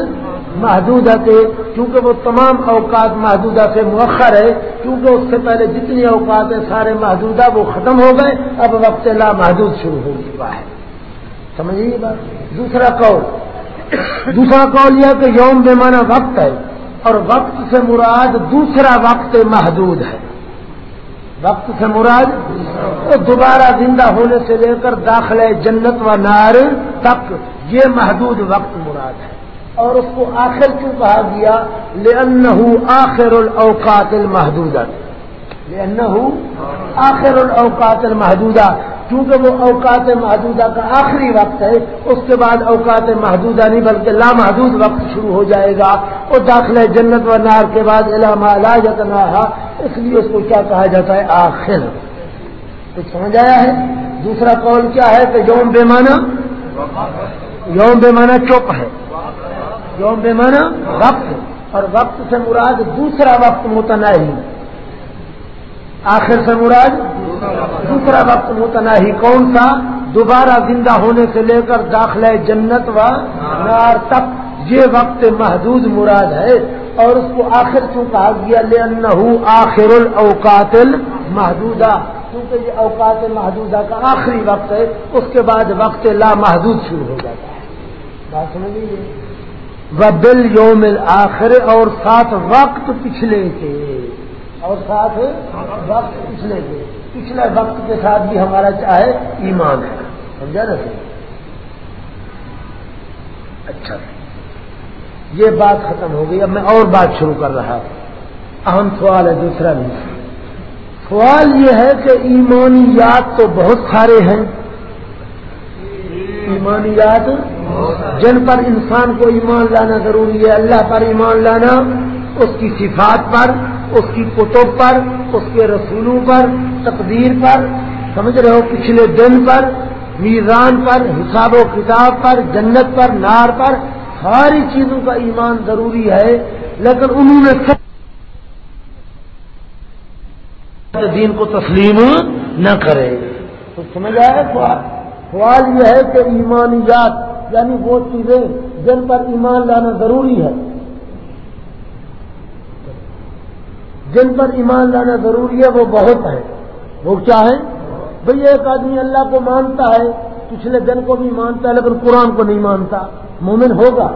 محدودہ تھے کیونکہ وہ تمام اوقات محدودہ سے مؤخر ہے، کیونکہ اس سے پہلے جتنی اوقات ہیں سارے محدودہ وہ ختم ہو گئے، اب وقت لا محدود شروع ہو چکا ہے۔ سمجھیے بات؟ دوسرا قول۔ دوسرا قول یہ کہ یوم بے معنی وقت ہے، اور وقت سے مراد دوسرا وقت محدود ہے۔ وقت سے مراد وہ دوبارہ زندہ ہونے سے لے کر داخلے جنت و نار تک یہ محدود وقت مراد ہے۔ اور اس کو آخر کیوں کہا گیا؟ لن آخر الاوقات المحدودہ۔ لے آخر الاوقات المحدودہ۔ کیونکہ وہ اوقات محدودہ کا آخری وقت ہے، اس کے بعد اوقات محدودہ نہیں، بلکہ لامحدود وقت شروع ہو جائے گا۔ وہ داخلہ جنت و نار کے بعد علامہ لا جتنا اس لیے اس کو کیا کہا جاتا ہے؟ آخر۔ کچھ سمجھ آیا ہے؟ دوسرا قول کیا ہے کہ یوم بے معنی؟ یوم بے معنی چپ ہے۔ یوم بے معنی وقت اور وقت سے مراد دوسرا وقت متناہی۔ آخر سے مراد دوسرا وقت متناہی کون سا؟ دوبارہ زندہ ہونے سے لے کر داخلہ جنت و نار تک یہ وقت محدود مراد ہے اور اس کو آخر کیوں کہا گیا؟ لے آخر الاوقات المحدودہ۔ کیونکہ یہ اوقات محدودہ کا آخری وقت ہے، اس کے بعد وقت لا محدود شروع ہو جاتا ہے۔ بات سمجھ لیجیے وہ بل یوم آخر اور ساتھ وقت پچھلے کے۔ اور ساتھ وقت پچھلے کے۔ پچھلے وقت کے ساتھ بھی ہمارا چاہے ایمان ہے۔ سمجھا نا اچھا۔ یہ بات ختم ہو گئی۔ اب میں اور بات شروع کر رہا اہم سوال ہے، دوسرا بھی سوال یہ ہے کہ ایمانیات تو بہت سارے ہیں۔ ایمانیات جن پر انسان کو ایمان لانا ضروری ہے، اللہ پر ایمان لانا، اس کی صفات پر اس کی کتب پر، اس کے رسولوں پر، تقدیر پر، سمجھ رہے ہو، پچھلے دن پر، میزان پر، حساب و کتاب پر، جنت پر، نار پر، ساری چیزوں کا ایمان ضروری ہے، لیکن انہوں نے سب دین کو تسلیم نہ کرے۔ تو سمجھ آئے سوال؟ سوال یہ ہے کہ ایمانیات یعنی وہ چیزیں جن پر ایمان لانا ضروری ہے جن پر ایمان لانا ضروری ہے، وہ بہت ہے وہ کیا ہے بھئی ایک آدمی اللہ کو مانتا ہے، پچھلے دن کو بھی مانتا ہے، لیکن قرآن کو نہیں مانتا۔ مومن ہوگا۔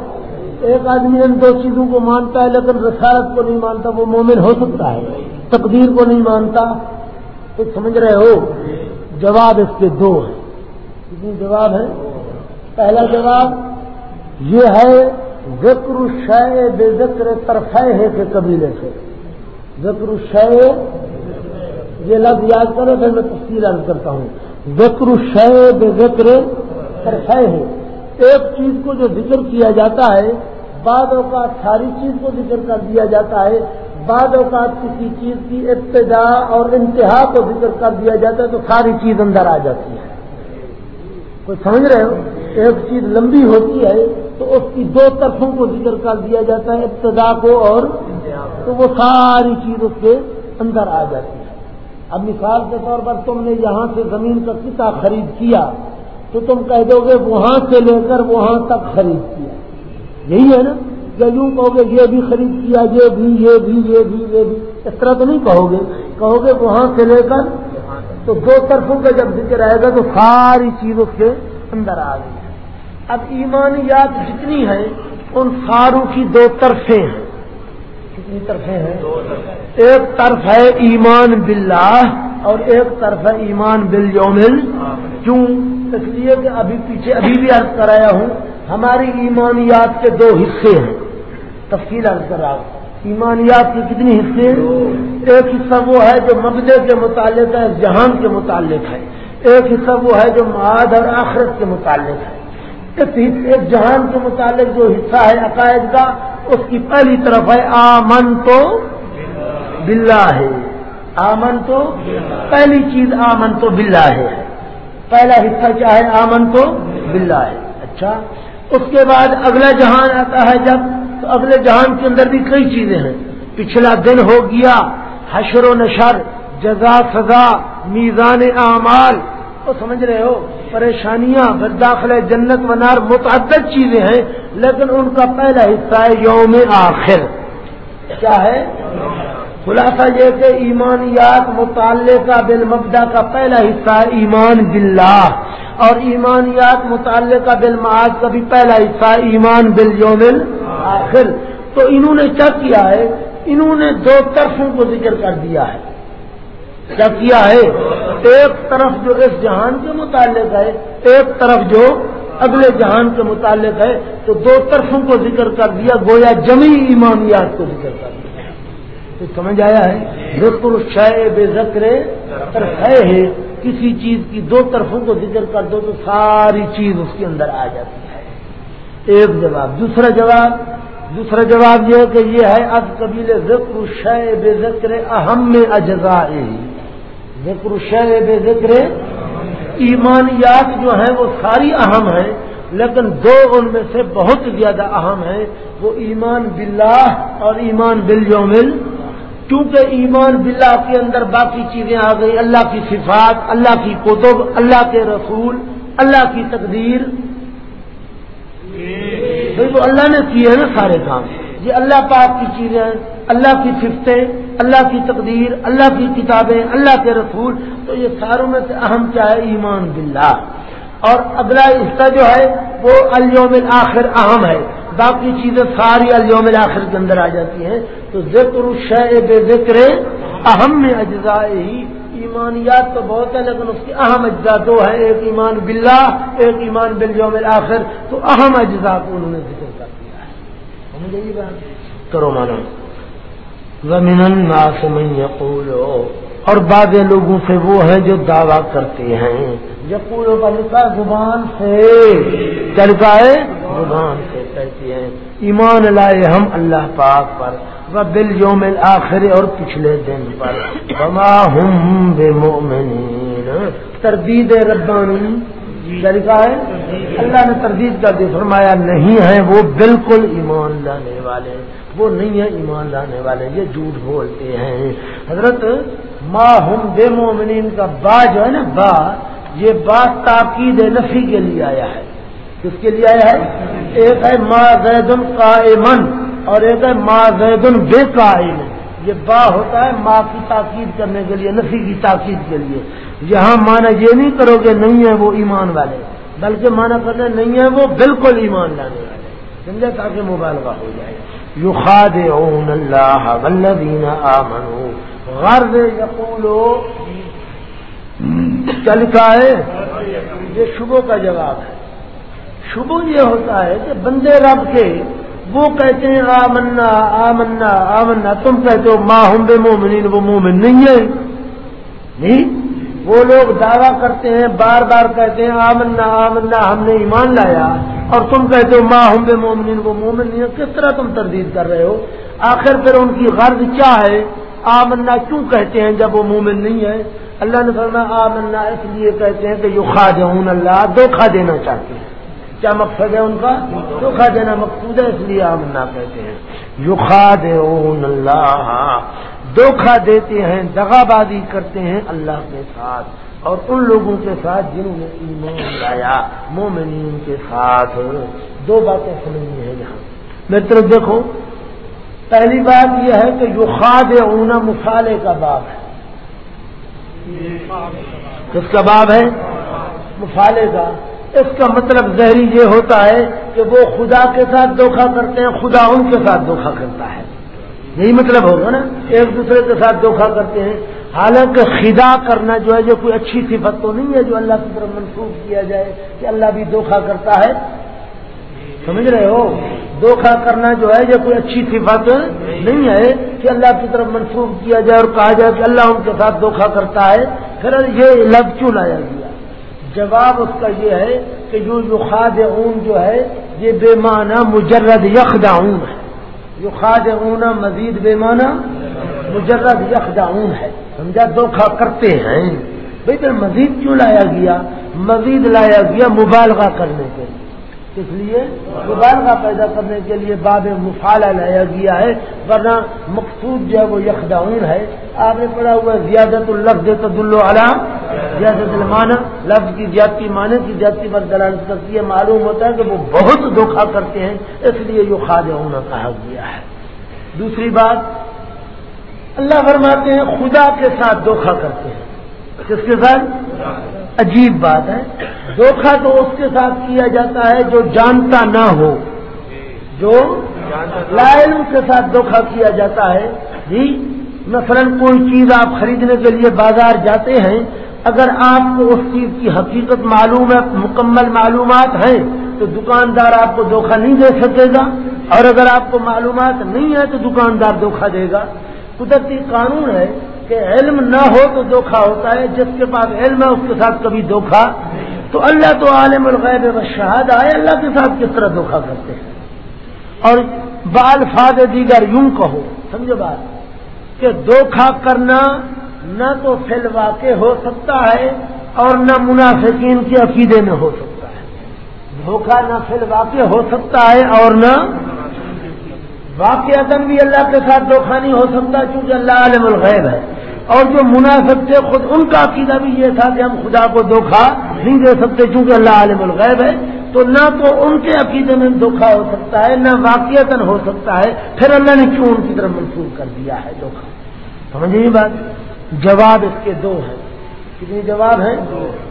ایک آدمی ان دو چیزوں کو مانتا ہے، لیکن رسالت کو نہیں مانتا، وہ مومن ہو سکتا ہے۔ تقدیر کو نہیں مانتا۔ تو سمجھ رہے ہو؟ جواب اس کے دو ہیں۔ کتنی جواب ہے پہلا جواب، یہ ہے، ذکر شے بے ذکر طرفے ہے کہ قبیلے سے۔ ذکر شے یہ لفظ یاد کرو، پھر میں تفصیل عرض کرتا ہوں۔ ذکر شے بے ذکر طرفے ہے۔ ایک چیز کو جو ذکر کیا جاتا ہے بعد اوقات ساری چیز کو ذکر کر دیا جاتا ہے۔ بعد اوقات کسی چیز کی ابتدا اور انتہا کو ذکر کر دیا جاتا ہے تو ساری چیز اندر آ جاتی ہے۔ کوئی سمجھ رہے ہو؟ ایک چیز لمبی ہوتی ہے، تو اس کی دو طرفوں کو ذکر کر دیا جاتا ہے، ابتدا کو اور تو وہ ساری چیز اس کے اندر آ جاتی ہے۔ اب مثال کے طور پر تم نے یہاں سے زمین کا کتا خرید کیا، تو تم کہہ دو گے وہاں سے لے کر وہاں تک خرید کیا۔ یہی ہے نا؟ یوں کہو گے یہ بھی خرید کیا، یہ بھی یہ بھی یہ بھی یہ بھی۔ اس طرح تو نہیں کہو گے۔ کہو گے وہاں سے لے کر تو دو طرفوں کا جب ذکر آئے گا تو ساری چیز اس کے اندر آ گئی اب ایمانیات جتنی ہیں ان ساروں کی دو طرفیں ہیں۔ کتنی طرفیں ہیں؟ ایک طرف ہے ایمان باللہ اور ایک طرف ہے ایمان بل یومل کیوں؟ اس لیے کہ ابھی پیچھے ابھی بھی عرض کرایا ہوں ہماری ایمانیات کے دو حصے ہیں۔ تفصیل عرض کر رہا ایمانیات کے کتنی حصے ایک حصہ وہ ہے جو مبدے کے متعلق ہے جہان کے متعلق ہے۔ ایک حصہ وہ ہے جو معاد اور آخرت کے متعلق ہے۔ ایک جہان کے متعلق جو حصہ ہے عقائد کا اس کی پہلی طرف ہے آمن تو بلا ہے آمن تو پہلی چیز آمن تو بلا ہے۔ پہلا حصہ کیا ہے؟ آمن تو بلا ہے اچھا۔ اس کے بعد اگلا جہان آتا ہے جب تو اگلے جہان کے اندر بھی کئی چیزیں ہیں۔ پچھلا دن ہو گیا، حشر و نشر، جزا، سزا، میزان اعمال۔ وہ سمجھ رہے ہو، پریشانیاں داخل جنت و نار متعدد چیزیں ہیں، لیکن ان کا پہلا حصہ ہے یوم آخر۔ کیا ہے؟ خلاصہ یہ کہ ایمانیات متعلقہ بالمبدا کا پہلا حصہ ہے ایمان باللہ اور ایمانیات متعلقہ بالمعاد کا بھی پہلا حصہ ہے ایمان بل یومل آخر تو انہوں نے کیا کیا ہے؟ انہوں نے دو طرفوں کو ذکر کر دیا ہے۔ کیا کیا ہے؟ ایک طرف جو اس جہان کے متعلق ہے، ایک طرف جو اگلے جہان کے متعلق ہے، تو دو طرفوں کو ذکر کر دیا، گویا جمی ایمانیات کو ذکر کر دیا۔ تو سمجھ آیا ہے؟ ذکر شے بے ذکر ہے کسی چیز کی دو طرفوں کو ذکر کر دو تو ساری چیز اس کے اندر آ جاتی ہے۔ ایک جواب، دوسرا جواب دوسرا جواب یہ کہ یہ ہے اب قبیل ذکر شے بے ذکر اہم میں اجزا ذکر شے بے ذکر ایمانیات جو ہیں وہ ساری اہم ہیں، لیکن دو ان میں سے بہت زیادہ اہم ہیں۔ وہ ایمان باللہ اور ایمان بل یومل کیونکہ ایمان باللہ کے اندر باقی چیزیں آ گئی اللہ کی صفات، اللہ کی کتب، اللہ کے رسول، اللہ کی تقدیر۔ بھائی اللہ نے کیے ہیں نا سارے کام۔ یہ اللہ پاک کی چیزیں اللہ کی صفتیں، اللہ کی تقدیر، اللہ کی کتابیں، اللہ کے رسول۔ تو یہ ساروں میں سے اہم کیا ہے؟ ایمان باللہ۔ اور اگلا حصہ جو ہے، وہ الوم آخر اہم ہے۔ باقی چیزیں ساری الوم آخر کے اندر آ جاتی ہیں۔ تو ذکر شہ بے ذکر اہم اجزاء ہی۔ ایمانیات تو بہت ہے لیکن اس کی اہم اجزاء دو ہے ایک ایمان باللہ ایک ایمان بالوم آخر تو اہم اجزاء کو انہوں نے ذکر کر دیا ہے۔ سمجھ گئی بات؟ کرو مانا۔ زمین الناس من یقول۔ اور بعض لوگوں سے وہ ہیں جو دعویٰ کرتے ہیں۔ یقولوں کا لکھا زبان سے۔ چلتا ہے؟ زبان سے کہتے ہیں ایمان لائے ہم اللہ پاک پر۔ وہ بل یوم آخر اور پچھلے دن پر۔ ہما ہم بے مومنین تردید ربانی۔ طریقہ ہے؟ اللہ نے تردید کر دی۔ فرمایا نہیں ہے وہ بالکل ایمان لانے والے۔ وہ نہیں ہے ایمان لانے والے۔ یہ جھوٹ بولتے ہیں۔ حضرت ما ہم بے مومنین کا با جو ہے نا، با یہ بات تاکید نفی کے لیے آیا ہے کس کے لیے آیا ہے؟ ایک ہے ما زید کا اور ایک ہے ما زید بے قائم یہ با ہوتا ہے ماں کی تاکید کرنے کے لیے، نفی کی تاکید کے لیے۔ یہاں مانا یہ نہیں کرو گے نہیں ہے وہ ایمان والے، بلکہ مانا کرنا نہیں ہے وہ بالکل ایمان لانے والے۔ سمجھے؟ تاکہ مبالغہ ہو جائے۔ یو خاد اللہ ولدین آمنو غرض یقولو کیا لکھا ہے؟ یہ شبوں کا جواب ہے۔ شبو یہ ہوتا ہے کہ بندے رب کے وہ کہتے ہیں آ منا آ تم کہتے ہو ماں ہوں بے مومنین، وہ مومن نہیں ہے نہیں، وہ لوگ دعویٰ کرتے ہیں، بار بار کہتے ہیں آ منا ہم نے ایمان لایا۔ اور تم کہتے ہو ماں ہوں بے مومنین، وہ مومن نہیں ہے کس طرح تم تردید کر رہے ہو؟ آخر پھر ان کی غرض کیا ہے؟ آ منا کیوں کہتے ہیں جب وہ مومن نہیں ہے اللہ نے فرمایا، آمنا، اس لیے کہتے ہیں کہ یو خا اللہ دھوکھا دینا چاہتے ہیں۔ کیا مقصد ہے ان کا؟ دھوکھا دینا مقصود ہے، اس لیے آمنا کہتے ہیں۔ یو خا اللہ دھوکھا دیتے ہیں، دغا بازی کرتے ہیں اللہ کے ساتھ۔ اور ان لوگوں کے ساتھ جنہوں نے ایمان لایا، مومنین کے ساتھ۔ دو باتیں سمجھنی ہیں یہاں۔ میں طرف دیکھو، پہلی بات یہ ہے کہ یو خاد مسالے کا باب ہے۔ کس کا باب ہے؟ مفالے کا اس کا مطلب ظہری یہ ہوتا ہے کہ وہ خدا کے ساتھ دھوکھا کرتے ہیں، خدا ان کے ساتھ دھوکھا کرتا ہے۔ یہی مطلب ہوگا نا، ایک دوسرے کے ساتھ دھوکھا کرتے ہیں۔ حالانکہ خدا کرنا جو ہے جو کوئی اچھی صفت تو نہیں ہے جو اللہ کی طرف منسوخ کیا جائے کہ اللہ بھی دھوکھا کرتا ہے۔ سمجھ رہے ہو؟ دھوکھا کرنا جو ہے، یہ کوئی اچھی صفت نہیں ہے کہ اللہ کی طرف منسوخ کیا جائے اور کہا جائے کہ اللہ ان کے ساتھ دھوکھا کرتا ہے۔ پھر یہ لفظ کیوں لایا گیا؟ جواب اس کا یہ ہے کہ جو جو خاد اون جو ہے، یہ بے معنی مجرد یخداون ہے۔ جو خاد اون مزید بے معنی مجرد یخداون ہے۔ سمجھا؟ دھوکھا کرتے ہیں۔ بھائی پھر مزید کیوں لایا گیا؟ مزید لایا گیا مبالغہ کرنے کے لیے۔ اس لیے؟ مبالغہ پیدا کرنے کے لیے باب مفالہ لایا گیا ہے، ورنہ مقصود جو ہے وہ یکداؤن ہے۔ آپ نے پڑھا ہوا زیادت الفظ تد علام زیادت المانا لفظ کی زیادتی معنی کی زیادتی پر دلالت کرتی ہے۔ معلوم ہوتا ہے کہ وہ بہت دھوکھا کرتے ہیں، اس لیے جو خواجہ ہونا کہا گیا ہے۔ دوسری بات، اللہ فرماتے ہیں، خدا کے ساتھ دھوکھا کرتے ہیں۔ کس کے ساتھ؟ عجیب بات ہے۔ دھوکھا تو اس کے ساتھ کیا جاتا ہے جو جانتا نہ ہو۔ جو لا علم کے ساتھ دھوکھا کیا جاتا ہے۔ جی مثلا کوئی چیز آپ خریدنے کے لیے بازار جاتے ہیں، اگر آپ کو اس چیز کی حقیقت معلوم ہے، مکمل معلومات ہیں، تو دکاندار آپ کو دھوکھا نہیں دے سکے گا۔ اور اگر آپ کو معلومات نہیں ہے، تو دکاندار دھوکھا دے گا۔ قدرتی قانون ہے کہ علم نہ ہو تو دھوکھا ہوتا ہے۔ جس کے پاس علم ہے، اس کے ساتھ کبھی دھوکھا تو اللہ تو عالم الغیب و شہاد آئے اللہ کے ساتھ کس طرح دھوکھا کرتے ہیں؟ اور بالفاظ دیگر یوں کہو سمجھو بات؟ کہ دھوکھا کرنا نہ تو فل واقع ہو سکتا ہے اور نہ منافقین کے عقیدے میں ہو سکتا ہے۔ دھوکہ نہ فل واقع ہو سکتا ہے اور نہ واقع بھی اللہ کے ساتھ دھوکہ نہیں ہو سکتا کیونکہ اللہ عالم الغیب ہے۔ اور جو مناسب تھے خود ان کا عقیدہ بھی یہ تھا کہ ہم خدا کو دھوکہ نہیں دے سکتے چونکہ اللہ عالم الغیب ہے۔ تو نہ تو ان کے عقیدے میں دھوکہ ہو سکتا ہے نہ واقعتا ہو سکتا ہے۔ پھر اللہ نے کیوں ان کی طرف منسوخ کر دیا ہے دھوکہ؟ سمجھے بات؟ جواب اس کے دو ہیں۔ کتنی جواب ہیں؟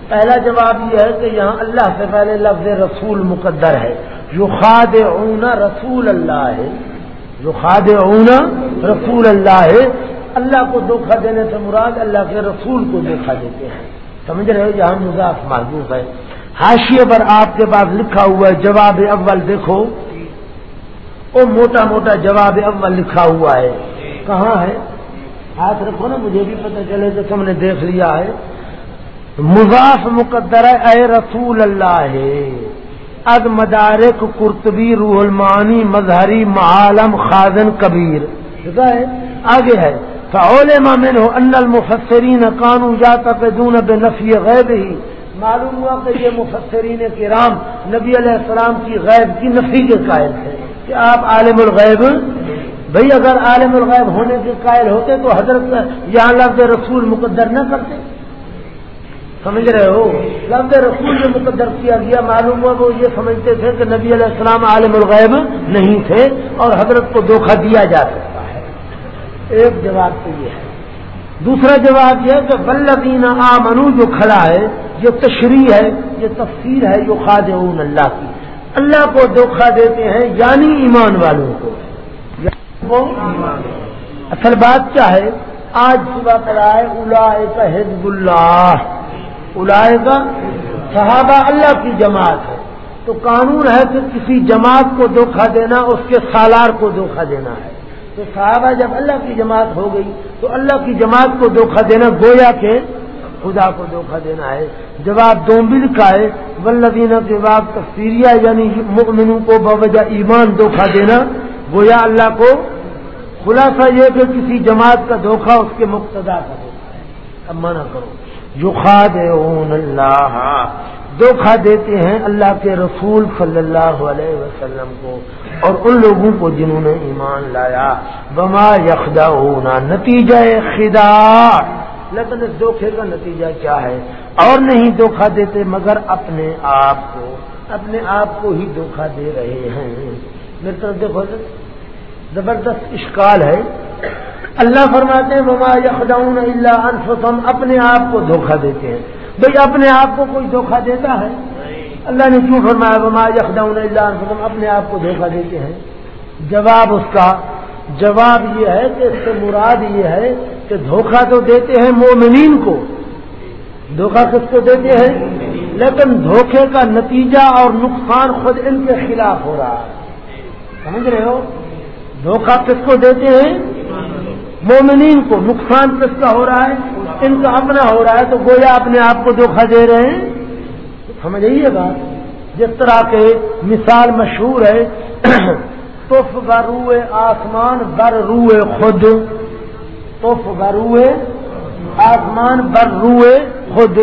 پہلا جواب یہ ہے کہ یہاں اللہ سے پہلے لفظ رسول مقدر ہے۔ جو خاد اونا رسول اللہ۔ ہے جو خاد اونا رسول اللہ۔ ہے اللہ کو دھوکھا دینے سے مراد اللہ کے رسول کو دھوکھا دیتے ہیں۔ سمجھ رہے ہو؟ یہاں مزاف محدود ہے حاشیے پر آپ کے پاس لکھا ہوا ہے، جواب اول دیکھو۔ وہ موٹا موٹا جواب اول لکھا ہوا ہے۔ کہاں ہے؟ ہاتھ رکھو نا، مجھے بھی پتہ چلے کہ تم نے دیکھ لیا ہے۔ مضاف مقدر اے رسول اللہ ہے اد مدارک کرتبی روح المانی مظہری معالم خازن کبیر۔ ہے؟ آگے ہے۔ مامن ہو ان المفسرین قانون یا تک دون بے نفی غیب ہی معلوم ہوا کہ یہ مفسرین کرام نبی علیہ السلام کی غیب کی نفی کے قائل تھے کہ آپ عالم الغیب بھئی اگر عالم الغیب ہونے کے قائل ہوتے تو حضرت یہاں لفظ رسول مقدر نہ کرتے۔ سمجھ رہے ہو؟ لفظ رسول جو مقدر کیا گیا، معلوم ہوا وہ یہ سمجھتے تھے کہ نبی علیہ السلام عالم الغیب نہیں تھے اور حضرت کو دھوکہ دیا جا سکتا ہے ایک جواب تو یہ ہے۔ دوسرا جواب یہ ہے کہ بلدین آ منو جو کھڑا ہے، یہ تشریح ہے، یہ تفسیر ہے جو خاد اللہ کی۔ اللہ کو دھوکھا دیتے ہیں یعنی ایمان والوں کو۔ یعنی اصل بات کیا ہے؟ آج صبح پر آئے الا حزب اللہ۔ الائے کا صحابہ اللہ کی جماعت ہے۔ تو قانون ہے کہ کسی جماعت کو دھوکھا دینا، اس کے سالار کو دھوکھا دینا ہے۔ تو صحابہ جب اللہ کی جماعت ہو گئی تو اللہ کی جماعت کو دھوکھا دینا گویا کے خدا کو دھوکھا دینا ہے، جواب دومبل کا ہے۔ ولدینہ کے بعد تفصیلیہ یعنی مؤمنوں کو بوجہ ایمان دھوکھا دینا، گویا اللہ کو خلاصہ یہ کہ کسی جماعت کا دھوکھا اس کے مقتدا کا دھوکھا ہے۔ اب منع کرو۔ اللہ دھوکھا دیتے ہیں اللہ کے رسول صلی اللہ علیہ وسلم کو اور ان لوگوں کو جنہوں نے ایمان لایا۔ بما یخدا ہونا نتیجہ خدا لیکن اس دھوکھے کا نتیجہ کیا ہے؟ اور نہیں دھوکھا دیتے مگر اپنے آپ کو، اپنے آپ کو ہی دھوکھا دے رہے ہیں۔ میری طرف دیکھو زبردست اشکال ہے۔ اللہ فرماتے ہیں مما یخداؤن اللہ انفسم اپنے آپ کو دھوکہ دیتے ہیں۔ بھائی اپنے آپ کو کوئی دھوکہ دیتا ہے؟ اللہ نے کیوں فرمایا مما یخداؤن اللہ اپنے آپ کو دھوکہ دیتے ہیں۔ جواب اس کا، جواب یہ ہے کہ اس سے مراد یہ ہے کہ دھوکہ تو دیتے ہیں مومنین کو۔ دھوکہ کس کو دیتے ہیں؟ لیکن دھوکے کا نتیجہ اور نقصان خود ان کے خلاف ہو رہا ہے۔ سمجھ رہے ہو؟ دھوکہ کس کو دیتے ہیں؟ مومنین کو۔ نقصان کس کا ہو رہا ہے؟ ان کا اپنا ہو رہا ہے تو گویا اپنے آپ کو دھوکھا دے رہے ہیں سمجھ آئیے بات، جس طرح کے مثال مشہور ہے، توف روئے آسمان، بر روئے خود۔ توف روئے آسمان، بر روئے خود۔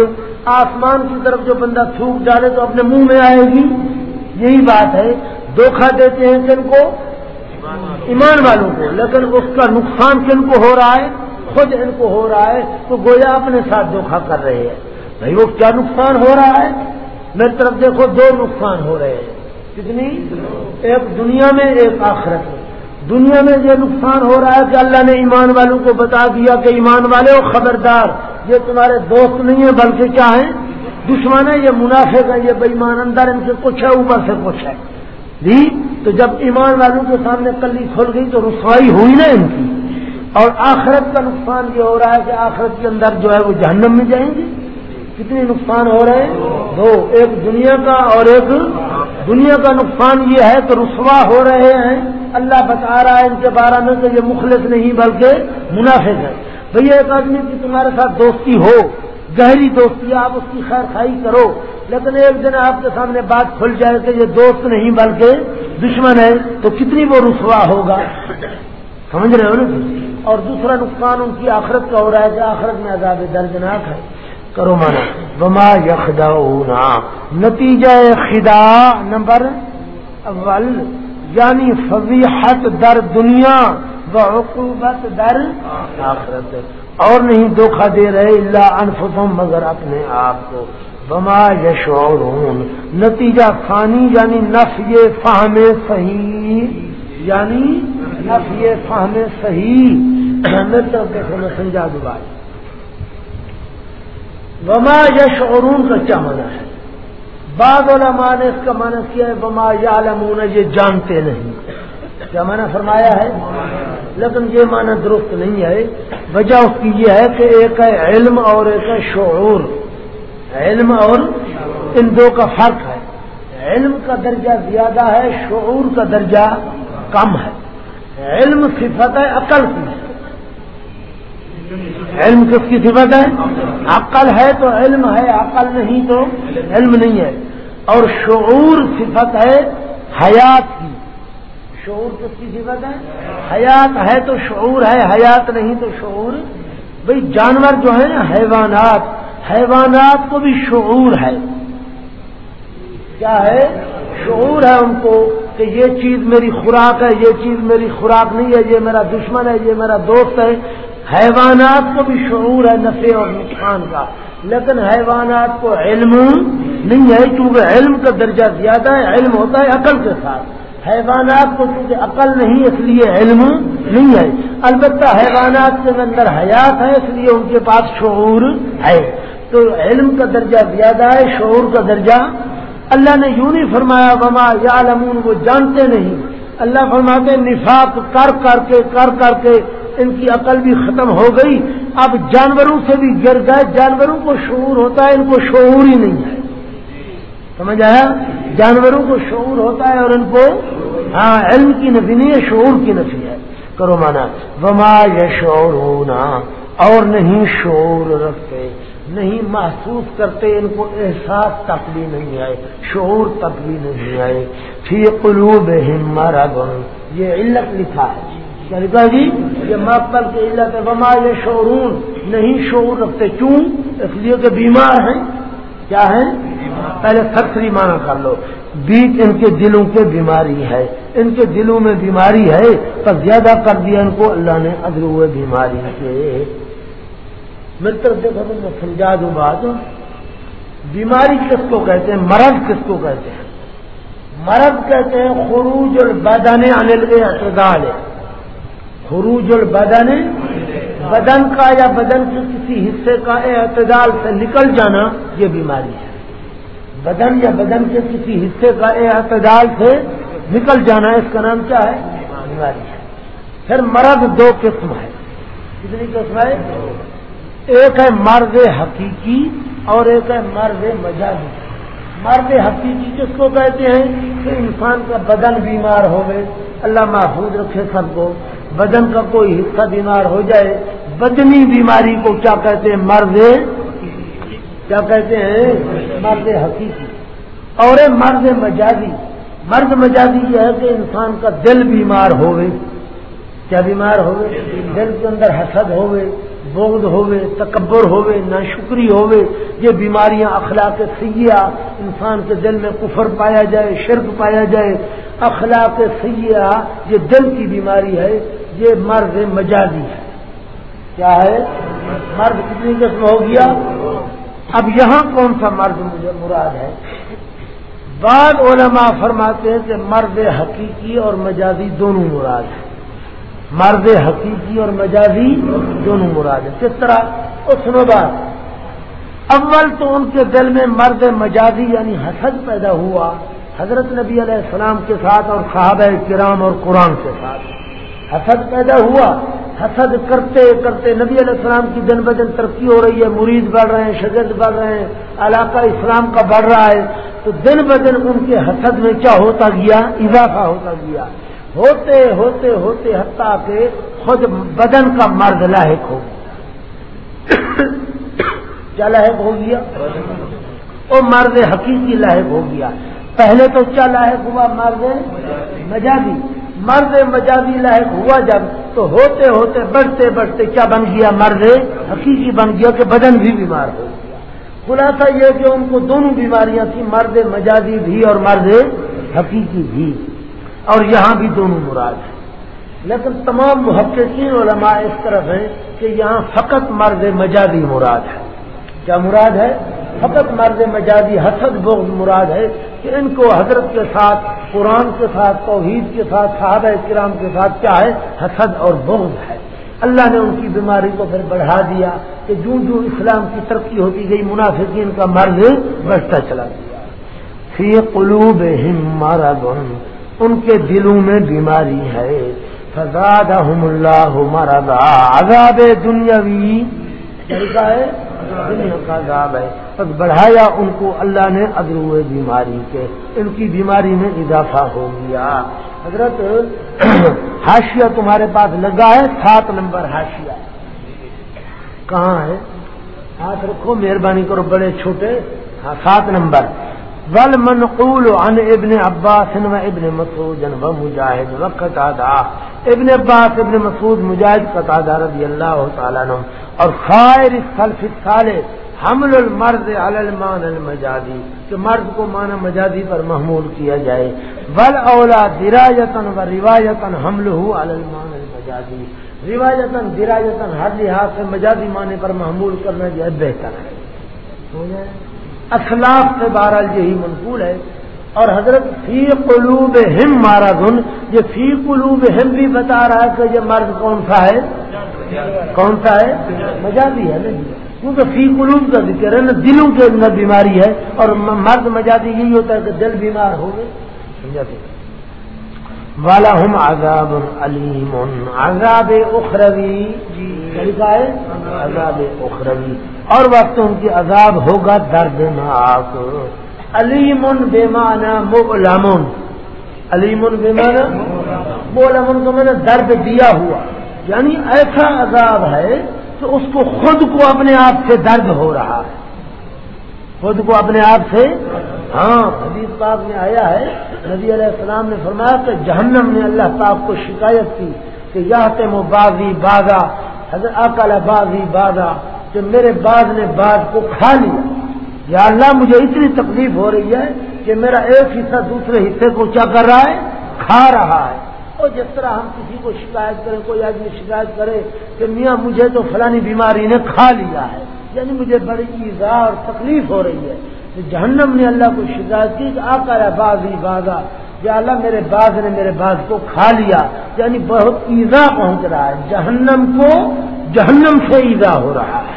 آسمان کی طرف جو بندہ تھوک ڈالے تو اپنے منہ میں آئے گی۔ یہی بات ہے۔ دھوکھا دیتے ہیں کن کو؟ ایمان والوں کو۔ لیکن اس کا نقصان کن کو ہو رہا ہے؟ خود ان کو ہو رہا ہے تو گویا اپنے ساتھ دھوکھا کر رہے ہیں۔ بھائی وہ کیا نقصان ہو رہا ہے؟ میری طرف دیکھو دو نقصان ہو رہے ہیں۔ کتنی؟ ایک دنیا میں، ایک آخرت میں۔ دنیا میں یہ نقصان ہو رہا ہے کہ اللہ نے ایمان والوں کو بتا دیا کہ ایمان والے ہو، خبردار۔ یہ تمہارے دوست نہیں ہے بلکہ کیا ہے دشمن ہے یہ منافع کا یہ بےمان اندر ان سے کچھ ہے، اوپر سے کچھ ہے۔ جی تو جب ایمان والوں کے سامنے کلی کھل گئی تو رسوائی ہوئی نا ان کی؟ اور آخرت کا نقصان یہ ہو رہا ہے کہ آخرت کے اندر جو ہے وہ جہنم میں جائیں گے۔ کتنے نقصان ہو رہے ہیں؟ دو، ایک دنیا کا اور ایک دنیا کا نقصان یہ ہے کہ رسوا ہو رہے ہیں۔ اللہ بتا رہا ہے ان کے بارے میں کہ یہ مخلص نہیں بلکہ منافع ہے بھیا ایک آدمی کی تمہارے ساتھ دوستی ہو، گہری دوستی، آپ اس کی خیر خائی کرو، لیکن ایک دن آپ کے سامنے بات کھل جائے کہ یہ دوست نہیں بلکہ دشمن ہے، تو کتنی وہ رسوا ہوگا؟ سمجھ رہے ہو نا؟ اور دوسرا نقصان ان کی آخرت کا ہو رہا ہے کہ آخرت میں عذاب دردناک ہے۔ کرو مانا۔ بما یخدا نتیجہ خدا نمبر اول یعنی فضیحت در دنیا و عقوبت در آخرت۔ اور نہیں دھوکھا دے رہے اللہ انفسم مگر اپنے آپ کو۔ بما یشعرون نتیجہ فانی یعنی نفی فہم صحیح۔ یعنی نفی فہم صحیح میں میں سمجھا دوں بات وما یشعرون کا کیا مانا ہے؟ بعض علماء نے اس کا معنی کیا ہے بما یا یہ جانتے نہیں۔ کیا معنی فرمایا ہے؟ لیکن یہ معنی درست نہیں ہے۔ وجہ اس کی یہ ہے کہ ایک ہے علم اور ایک ہے شعور۔ علم اور ان دو کا فرق ہے۔ علم کا درجہ زیادہ ہے، شعور کا درجہ کم ہے۔ علم صفت ہے عقل کی۔ علم کس کی صفت ہے؟ عقل ہے تو علم ہے، عقل نہیں تو علم نہیں ہے۔ اور شعور صفت ہے حیات کی۔ شعور کس کی صفت ہے؟ حیات ہے تو شعور ہے، حیات نہیں تو شعور۔ بھئی جانور جو ہیں نا، حیوانات حیوانات کو بھی شعور ہے۔ کیا ہے؟ شعور ہے ان کو۔ کہ یہ چیز میری خوراک ہے، یہ چیز میری خوراک نہیں ہے، یہ میرا دشمن ہے، یہ میرا دوست ہے۔ حیوانات کو بھی شعور ہے، نفع اور نقصان کا۔ لیکن حیوانات کو علم نہیں ہے کیونکہ علم کا درجہ زیادہ ہے، علم ہوتا ہے عقل کے ساتھ۔ حیوانات کو چونکہ عقل نہیں، اس لیے علم نہیں ہے۔ البتہ حیوانات کے اندر حیات ہے، اس لیے ان کے پاس شعور ہے۔ تو علم کا درجہ زیادہ ہے، شعور کا درجہ اللہ نے یوں نہیں فرمایا، وما یا لمون وہ جانتے نہیں۔ اللہ فرماتے نفاق کر کر کے، کر کر کے ان کی عقل بھی ختم ہو گئی۔ اب جانوروں سے بھی گر گئے، جانوروں کو شعور ہوتا ہے، ان کو شعور ہی نہیں ہے۔ سمجھ آیا؟ جانوروں کو شعور ہوتا ہے اور ان کو ہاں علم کی نفی نہیں ہے، شعور کی نفی ہے۔ کرو مانا، وما یا شعور ہونا اور نہیں شعور رکھتے۔ نہیں محسوس کرتے، ان کو احساس تک بھی نہیں آئے، شعور تک بھی نہیں آئے۔ فی قلوب مرض، یہ علت لکھا ہے۔ یعنی لکھا جی یہ مقبل کی علت ہے، وما یہ شعرون نہیں شعور رکھتے۔ کیوں؟ اس لیے کہ بیمار ہیں۔ کیا ہے پہلے سرسری مانا کر لو۔ بیچ ان کے دلوں کے بیماری ہے۔ ان کے دلوں میں بیماری ہے تو زیادہ کر دیا ان کو اللہ نے ادر ہوئے بیماری کے۔ میری طرف دیکھو تو میں سمجھا دوں بات۔ بیماری کس کو کہتے ہیں؟ مرض کس کو کہتے ہیں؟ مرض کہتے ہیں خروج البدن انل اعتدال خروج البدن، بدن کا یا بدن کے کسی حصے کا اعتدال سے نکل جانا یہ بیماری ہے۔ بدن یا بدن کے کسی حصے کا اعتدال سے نکل جانا اس کا نام کیا ہے؟ بیماری ہے۔ پھر مرض دو قسم ہے۔ کتنی قسم ہے؟ ایک ہے مرد حقیقی اور ایک ہے مرد مجازی۔ مرد حقیقی کس کو کہتے ہیں؟ کہ انسان کا بدن بیمار ہو گئے اللہ محفوظ رکھے سب کو۔ بدن کا کوئی حصہ بیمار ہو جائے، بدنی بیماری کو کیا کہتے ہیں؟ مرد کیا کہتے ہیں؟ مرد حقیقی۔ اور مرد مجازی۔ مرد مجازی یہ ہے کہ انسان کا دل بیمار ہوئے۔ کیا بیمار ہوئے؟ دل کے اندر حسد ہوئے۔ بغض ہوئے تکبر ہوئے نہ شکری ہوئے یہ بیماریاں، اخلاق سیاح انسان کے دل میں کفر پایا جائے، شرک پایا جائے، اخلاق سیاح یہ دل کی بیماری ہے، یہ مرض مجازی ہے۔ کیا ہے؟ مرد کتنی قسم ہو گیا؟ اب یہاں کون سا مرد مجھے مراد ہے؟ بعض علماء فرماتے ہیں کہ مرد حقیقی اور مجازی دونوں مراد ہیں۔ مرد حقیقی اور مجازی دونوں مراد ہیں۔ کس طرح؟ اس سنو بات۔ اول تو ان کے دل میں مرد مجازی یعنی حسد پیدا ہوا حضرت نبی علیہ السلام کے ساتھ اور صحابہ کرام اور قرآن کے ساتھ۔ حسد پیدا ہوا۔ حسد کرتے کرتے نبی علیہ السلام کی دن بدن ترقی ہو رہی ہے، مرید بڑھ رہے ہیں شگرد بڑھ رہے ہیں، علاقہ اسلام کا بڑھ رہا ہے۔ تو دن بدن ان کے حسد میں کیا ہوتا گیا؟ اضافہ ہوتا گیا۔ ہوتے ہوتے ہوتے حتیٰ کہ خود بدن کا مرد لاحق ہو کیا لاحق ہو گیا؟ وہ مرد حقیقی لاحق ہو گیا۔ پہلے تو کیا لاحق ہوا؟ مرد مجازی۔ مرد مجازی لاحق ہوا جب تو ہوتے ہوتے بڑھتے بڑھتے کیا بن گیا؟ مرد حقیقی بن گیا کہ بدن بھی بیمار ہو گیا۔ خلاصہ یہ کہ ان کو دونوں بیماریاں تھیں، مرد مجازی بھی اور مرد حقیقی بھی۔ اور یہاں بھی دونوں مراد ہیں۔ لیکن تمام محققین علماء اس طرف ہیں کہ یہاں فقط مرد مجازی مراد ہے۔ کیا مراد ہے؟ فقط مرد مجازی حسد بغض مراد ہے کہ ان کو حضرت کے ساتھ، قرآن کے ساتھ، توحید کے ساتھ، صحابہ کرام کے ساتھ کیا ہے؟ حسد اور بغض ہے۔ اللہ نے ان کی بیماری کو پھر بڑھا دیا کہ جو جو اسلام کی ترقی ہوتی گئی، منافقین کا مرض بڑھتا چلا گیا۔ فی قلوب مرض ان کے دلوں میں بیماری ہے۔ فزاد اللہ مرضا۔ عذاب دنیاوی۔ طریقہ ہے، دنیا کا عذاب ہے۔ بس بڑھایا ان کو اللہ نے ادرو بیماری کے۔ ان کی بیماری میں اضافہ ہو گیا۔ حضرت ہاشیا تمہارے پاس لگا ہے، سات نمبر ہاشیا کہاں ہے؟ ہاتھ رکھو، مہربانی کرو، بڑے چھوٹے۔ ہاں سات نمبر۔ ول منقول ان ابن عباس و ابن مسعود و مجاہد و قطع ابن عباس، ابن مسعود، مجاہد قطع رضی اللہ تعالیٰ اور خیر سلف سالے حمل المرد المان المجادی کہ مرد کو مانا مجادی پر محمول کیا جائے۔ بل اولا درایتن و روایتن حمل ہو المان المجادی روایتن درایتن ہر لحاظ سے مجازی معنی پر محمول کرنا جو ہے۔ بہتر ہے اخلاق سے بہرحال یہی منقول ہے۔ اور حضرت فی قلوب ہم مارا دن یہ فی قلوب ہم بھی بتا رہا ہے کہ یہ مرد کون سا ہے؟ کون سا ہے؟ مجازی ہے نا کیونکہ فی قلوب کا ذکر ہے نا دلوں کے اندر بیماری ہے، اور مرد مجازی یہی ہوتا ہے کہ دل بیمار ہو گئے۔ والا ہم آزاد علیم آزاد اخروی۔ جی ہے؟ عذاب اخروی۔ اور وقت ان کی عذاب ہوگا دردناک۔ علیم بے مانا علیم بے مانا کو میں نے درد دیا ہوا۔ یعنی ایسا عذاب ہے تو اس کو خود کو اپنے آپ سے درد ہو رہا ہے۔ خود کو اپنے آپ سے ہاں حدیث پاک میں آیا ہے، نبی علیہ السلام نے فرمایا کہ جہنم نے اللہ پاک کو شکایت کی کہ یا تم بازی بازا، حضرت اکال بازی بازا۔ کہ میرے باز نے باز کو کھا لیا۔ یا اللہ، مجھے اتنی تکلیف ہو رہی ہے کہ میرا ایک حصہ دوسرے حصے کو کیا کر رہا ہے، کھا رہا ہے۔ اور جس طرح ہم کسی کو شکایت کریں، کوئی آدمی شکایت کرے کہ میاں، مجھے تو فلانی بیماری نے کھا لیا ہے۔ یعنی مجھے بڑی ایزا اور تکلیف ہو رہی ہے۔ جہنم نے اللہ کو شکایت کی، کہ آ کر باز ہی بازا۔ یا اللہ، میرے باز نے میرے باز کو کھا لیا۔ یعنی بہت ایزا پہنچ رہا ہے۔ جہنم کو جہنم سے ایزا ہو رہا ہے۔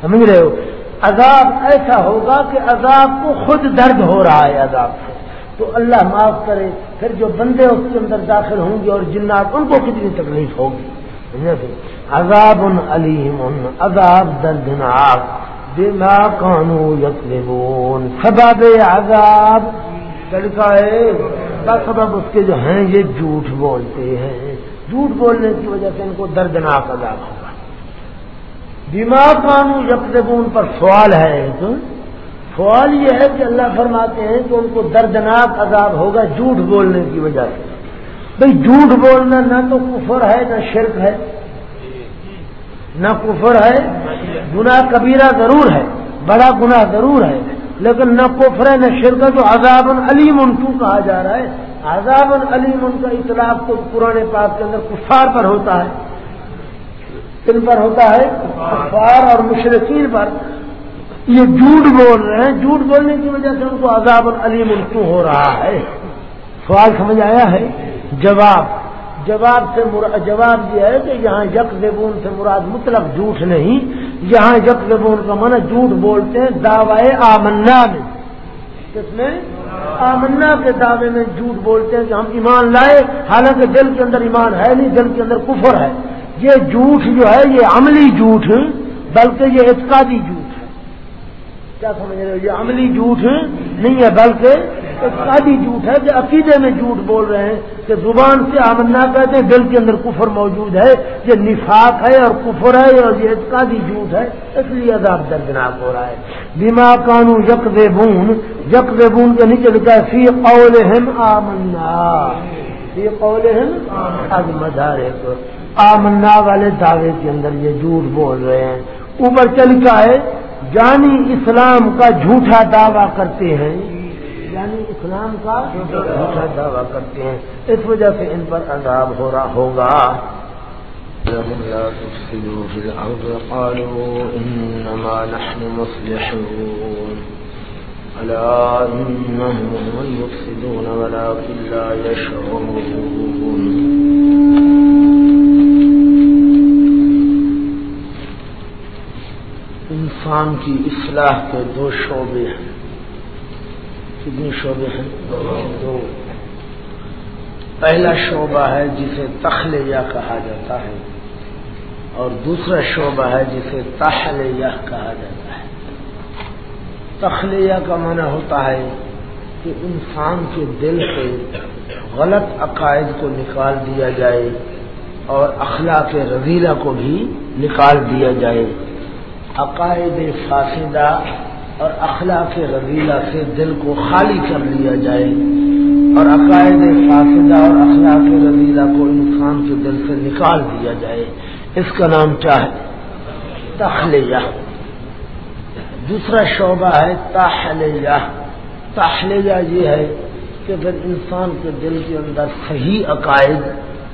سمجھ رہے ہو؟ عذاب ایسا ہوگا کہ عذاب کو خود درد ہو رہا ہے عذاب سے۔ تو اللہ معاف کرے، پھر جو بندے اس کے اندر داخل ہوں گے اور جنات ان کو کتنی تکلیف ہوگی۔ عذاب علیم، عذاب دردناک۔ بما کانو یقین سبب عذاب۔ طریقہ ہے۔ سبب اس کے جو ہیں، یہ جھوٹ بولتے ہیں۔ جھوٹ بولنے کی وجہ سے ان کو دردناک عذاب ہوگا۔ بیما کانو یقین پر سوال ہے تو سوال یہ ہے کہ اللہ فرماتے ہیں کہ ان کو دردناک عذاب ہوگا جھوٹ بولنے کی وجہ سے۔ بھئی جھوٹ بولنا نہ تو کفر ہے، نہ شرک ہے۔ نہ کفر ہے، گناہ کبیرہ ضرور ہے، بڑا گناہ ضرور ہے۔ لیکن نہ کفر ہے، نہ شرک ہے، تو عذاب علیم ان کیوں کہا جا رہا ہے۔ عذاب علیم ان کا اطلاق تو پرانے پاک کے اندر کفار پر ہوتا ہے۔ کن پر ہوتا ہے، کفار اور مشرقین پر۔ یہ جھوٹ بول رہے ہیں۔ جھوٹ بولنے کی وجہ سے ان کو عذاب العلیم کیوں ہو رہا ہے۔ سوال سمجھ آیا ہے؟ جواب۔ جواب سے جواب یہ ہے کہ یہاں یک زبون سے مراد مطلب جھوٹ نہیں۔ یہاں یک زبون کا من جھوٹ بولتے ہیں، دعوی آمنا میں۔ کس میں؟ آمنا کے دعوے میں جھوٹ بولتے ہیں کہ ہم ایمان لائے، حالانکہ دل کے اندر ایمان ہے نہیں، دل کے اندر کفر ہے۔ یہ جھوٹ جو ہے، یہ عملی جھوٹ، بلکہ یہ اعتقادی جھوٹ ہے۔ کیا سمجھ رہے ہو؟ یہ عملی جھوٹ نہیں ہے، بلکہ ایک قادی جھوٹ ہے کہ عقیدے میں جھوٹ بول رہے ہیں کہ زبان سے آمنا کہتے ہیں، دل کے اندر کفر موجود ہے، یہ نفاق ہے اور کفر ہے اور یہ اعتقادی جھوٹ ہے، اس لیے عذاب دردناک ہو رہا ہے۔ بیما کانو یک بون یک بون کے نیچے لکھا ہے، فی قول آمنا۔ فی قول از آمنا والے دعوے کے اندر یہ جھوٹ بول رہے ہیں۔ اوپر چل کا ہے یعنی اسلام کا جھوٹا دعویٰ کرتے ہیں۔ یعنی اسلام کا جھوٹا دعویٰ کرتے ہیں۔ اس وجہ سے ان پر عذاب ہو رہا ہوگا۔ انسان کی اصلاح کے دو شعبے ہیں۔ کتنے شعبے ہیں؟ دو۔ پہلا شعبہ ہے جسے تخلیہ کہا جاتا ہے اور دوسرا شعبہ ہے جسے تحلیہ کہا جاتا ہے۔ تخلیہ کا معنی ہوتا ہے کہ انسان کے دل سے غلط عقائد کو نکال دیا جائے اور اخلاق رضیلہ کو بھی نکال دیا جائے۔ عقائد فاسدہ اور اخلاق رضیلہ سے دل کو خالی کر لیا جائے اور عقائد فاسدہ اور اخلاق رضیلہ کو انسان کے دل سے نکال دیا جائے۔ اس کا نام کیا ہے؟ تخلیہ دوسرا شعبہ ہے تاحلیہ تاحلیہ یہ ہے کہ پھر انسان کے دل کے اندر صحیح عقائد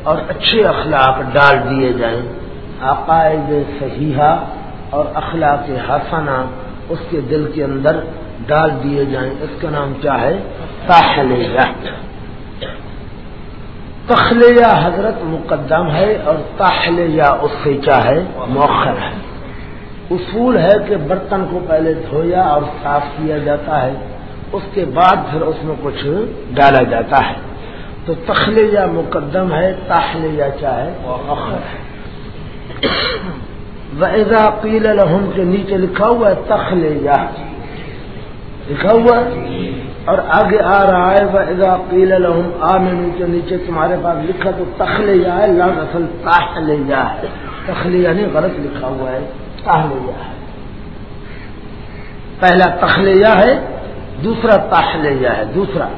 اور اچھے اخلاق ڈال دیے جائیں۔ عقائد صحیحہ اور اخلاق حسنہ اس کے دل کے اندر ڈال دیے جائیں۔ اس کا نام کیا ہے؟ تاحلیہ تخلیہ حضرت مقدم ہے اور تاحلیہ اس سے کیا ہے؟ موخر ہے۔ اصول ہے کہ برتن کو پہلے دھویا اور صاف کیا جاتا ہے، اس کے بعد پھر اس میں کچھ ڈالا جاتا ہے۔ تو تخلیہ مقدم ہے تاحلیہ کیا ہے؟ موخر ہے۔ ویزا پیل الحم کے نیچے لکھا ہوا ہے تخلیہ لکھا ہوا اور آگے آ رہا ہے ویزا پیل الحم آ مینو کے نیچے تمہارے پاس لکھا تو تخلیہ ہے لفظ اصل تاحلیہ ہے۔ تخلیہ نہیں غلط لکھا ہوا ہے تاحلیہ ہے۔ پہلا تخلیہ ہے، دوسرا تاحلیہ ہے، دوسرا۔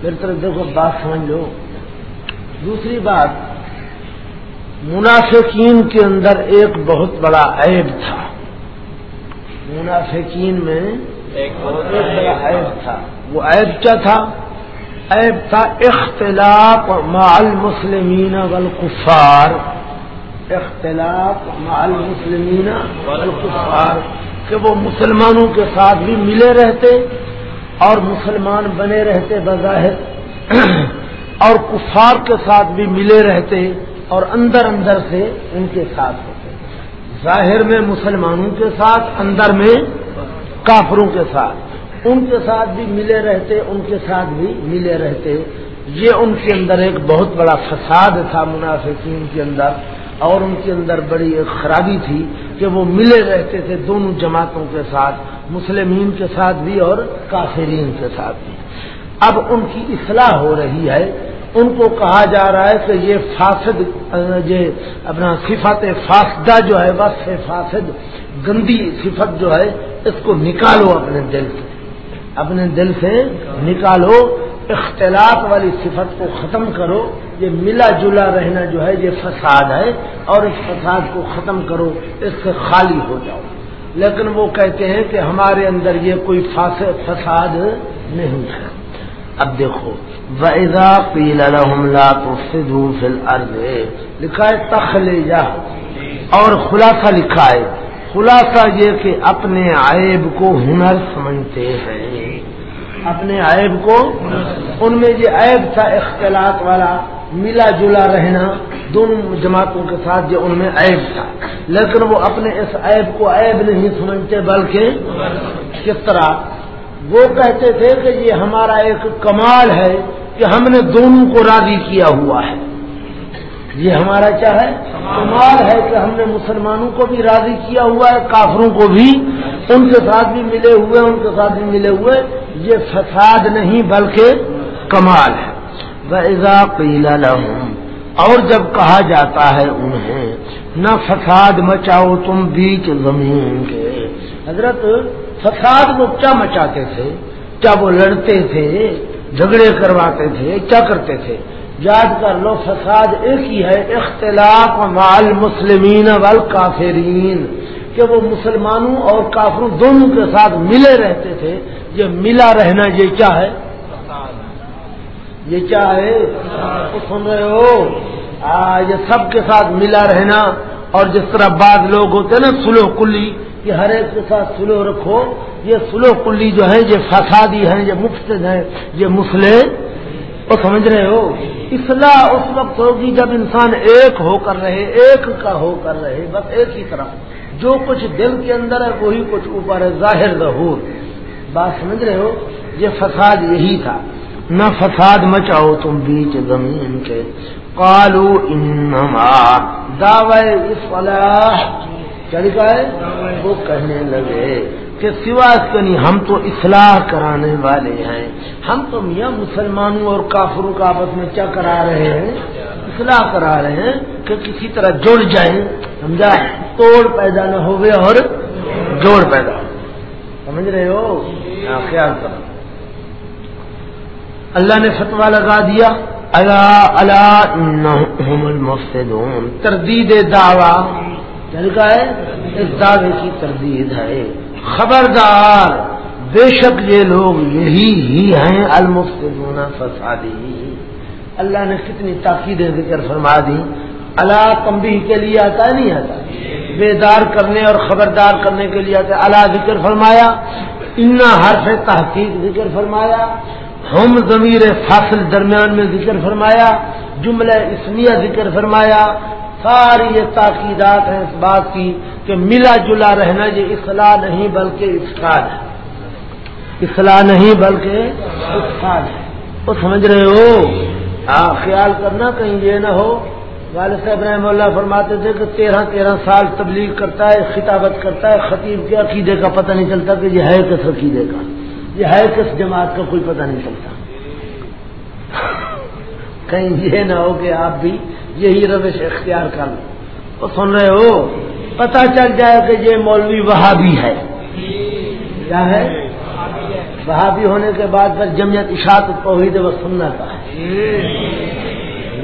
پھر طرف دیکھو، بات سمجھ لو۔ دوسری بات منافقین کے اندر ایک بہت بڑا عیب تھا۔ منافقین میں ایک بڑا عیب تھا۔ وہ عیب کیا تھا؟ عیب تھا اختلاف مع المسلمین والکفار۔ اختلاف مع المسلمین والکفار۔ کہ وہ مسلمانوں کے ساتھ بھی ملے رہتے اور مسلمان بنے رہتے بظاہر۔ اور کفار کے ساتھ بھی ملے رہتے۔ اور اندر اندر سے ان کے ساتھ ہوتے ظاہر میں مسلمانوں کے ساتھ، اندر میں کافروں کے ساتھ۔ ان کے ساتھ بھی ملے رہتے، ان کے ساتھ بھی ملے رہتے۔ یہ ان کے اندر ایک بہت بڑا فساد تھا منافقین کے اندر، اور ان کے اندر بڑی ایک خرابی تھی کہ وہ ملے رہتے تھے دونوں جماعتوں کے ساتھ، مسلمین کے ساتھ بھی اور کافرین کے ساتھ بھی۔ اب ان کی اصلاح ہو رہی ہے ان کو کہا جا رہا ہے کہ یہ فاسد، یہ اپنا صفت فاسدہ جو ہے بس فاسد، گندی صفت جو ہے، اس کو نکالو اپنے دل سے۔ اپنے دل سے نکالو، اختلاط والی صفت کو ختم کرو۔ یہ ملا جلا رہنا جو ہے، یہ فساد ہے۔ اور اس فساد کو ختم کرو، اس سے خالی ہو جاؤ۔ لیکن وہ کہتے ہیں کہ ہمارے اندر یہ کوئی فساد نہیں ہے۔ اب دیکھو، وَإِذَا قِيلَ لَهُمْ لَا تُفْسِدُوا فِي الْأَرْضِ، لکھا ہے تخلیہ اور خلاصہ لکھا ہے، خلاصہ یہ کہ اپنے عیب کو ہنر سمجھتے ہیں۔ اپنے عیب کو، ان میں یہ عیب تھا اختلاط والا، ملا جلا رہنا، دونوں جماعتوں کے ساتھ یہ ان میں عیب تھا۔ لیکن وہ اپنے اس عیب کو عیب نہیں سمجھتے، بلکہ کس طرح؟ وہ کہتے تھے کہ یہ ہمارا ایک کمال ہے کہ ہم نے دونوں کو راضی کیا ہوا ہے۔ یہ ہمارا کیا ہے؟ کمال ہے کہ ہم نے مسلمانوں کو بھی راضی کیا ہوا ہے، کافروں کو بھی۔ ان کے ساتھ بھی ملے ہوئے، ان کے ساتھ بھی ملے ہوئے۔ یہ فساد نہیں بلکہ کمال ہے۔ وَإِذَا قِيلَ لَهُمْ، اور جب کہا جاتا ہے انہیں، نہ فساد مچاؤ تم بیچ زمین کے۔ حضرت فساد وہ کیا مچاتے تھے، کیا وہ لڑتے تھے، جھگڑے کرواتے تھے، کیا کرتے تھے؟ یاد کر لو، فساد ایک ہی ہے، اختلاف مال مسلمین وال کہ وہ مسلمانوں اور کافروں دونوں کے ساتھ ملے رہتے تھے۔ یہ ملا رہنا، یہ کیا ہے؟ یہ کیا ہے؟ سن رہے ہو؟ یہ سب کے ساتھ ملا رہنا۔ اور جس طرح بعض لوگ ہوتے ہیں نا سلو کلی کہ ہر ایک کے ساتھ سلو رکھو، یہ سلو کلی جو ہے یہ فسادی ہیں، یہ مفت ہیں، یہ مسلم۔ وہ سمجھ رہے ہو؟ اصلاح اس وقت ہوگی جب انسان ایک ہو کر رہے، ایک کا ہو کر رہے، بس ایک ہی طرف جو کچھ دل کے اندر ہے، وہی کچھ اوپر ہے، ظاہر ظہور۔ بات سمجھ رہے ہو؟ یہ فساد یہی تھا۔ نہ فساد مچاؤ تم بیچ زمین کے۔ کالو انما دعوے اصلاح چڑھا ہے وہ کہنے لگے کہ سوا اس کے نہیں، ہم تو اصلاح کرانے والے ہیں۔ ہم تو میاں مسلمانوں اور کافروں کا آپس میں کیا کرا رہے ہیں، اصلاح کرا رہے ہیں کہ کسی طرح جڑ جائیں۔ سمجھا؟ توڑ پیدا نہ ہوئے اور جوڑ پیدا۔ سمجھ رہے ہو؟ ہاں، خیال کرو۔ اللہ نے فتوا لگا دیا اللہ اللہ المفسدون۔ تردید دعوی۔ طریقہ ہے، اس دعوے کی تردید ہے۔ خبردار، بے شک یہ لوگ یہی ہی ہیں، المفسدون فسادی۔ اللہ نے کتنی تاکید ذکر فرما دی اللہ تمبی کے لیے آتا ہے، نہیں آتا۔ بیدار کرنے اور خبردار کرنے کے لیے آتا ہے۔ اللہ ذکر فرمایا انا حرف تحقیق ذکر فرمایا۔ ہم ضمیر فاصل درمیان میں ذکر فرمایا۔ جملہ اسمیہ ذکر فرمایا۔ ساری یہ تاکیدات ہیں اس بات کی کہ ملا جلا رہنا یہ اصلاح نہیں بلکہ اسکال ہے۔ اصلاح نہیں بلکہ اسکال ہے۔ وہ سمجھ رہے ہو؟ ہاں خیال کرنا کہیں یہ نہ ہو۔ والد صاحب رحم اللہ فرماتے تھے کہ تیرہ تیرہ سال تبلیغ کرتا ہے، خطابت کرتا ہے، خطیب کے عقیدے کا پتہ نہیں چلتا کہ یہ ہے کس عقیدے کا۔ یہ ہے کس جماعت کا کوئی پتہ نہیں چلتا۔ کہیں یہ نہ ہو کہ آپ بھی یہی روش اختیار کر لو۔ وہ سن رہے ہو؟ پتا چل جائے کہ یہ مولوی وہاں بھی ہے۔ کیا ہے؟ وہاں بھی ہونے کے بعد پھر جمعیت اشاعت توحید و سننا کا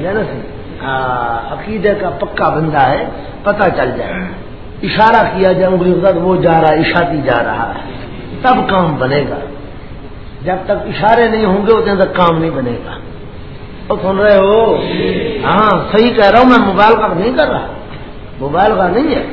ہے نا ہاں عقیدے کا پکا بندہ ہے۔ پتا چل جائے۔ اشارہ کیا جائے وہ جا رہا ہے اشاعتی جا رہا ہے۔ تب کام بنے گا۔ جب تک اشارے نہیں ہوں گے، اتنے تک کام نہیں بنے گا۔ سن رہے ہو؟ ہاں صحیح کہہ رہا ہوں، میں موبائل کا نہیں کر رہا۔ موبائل کا نہیں ہے۔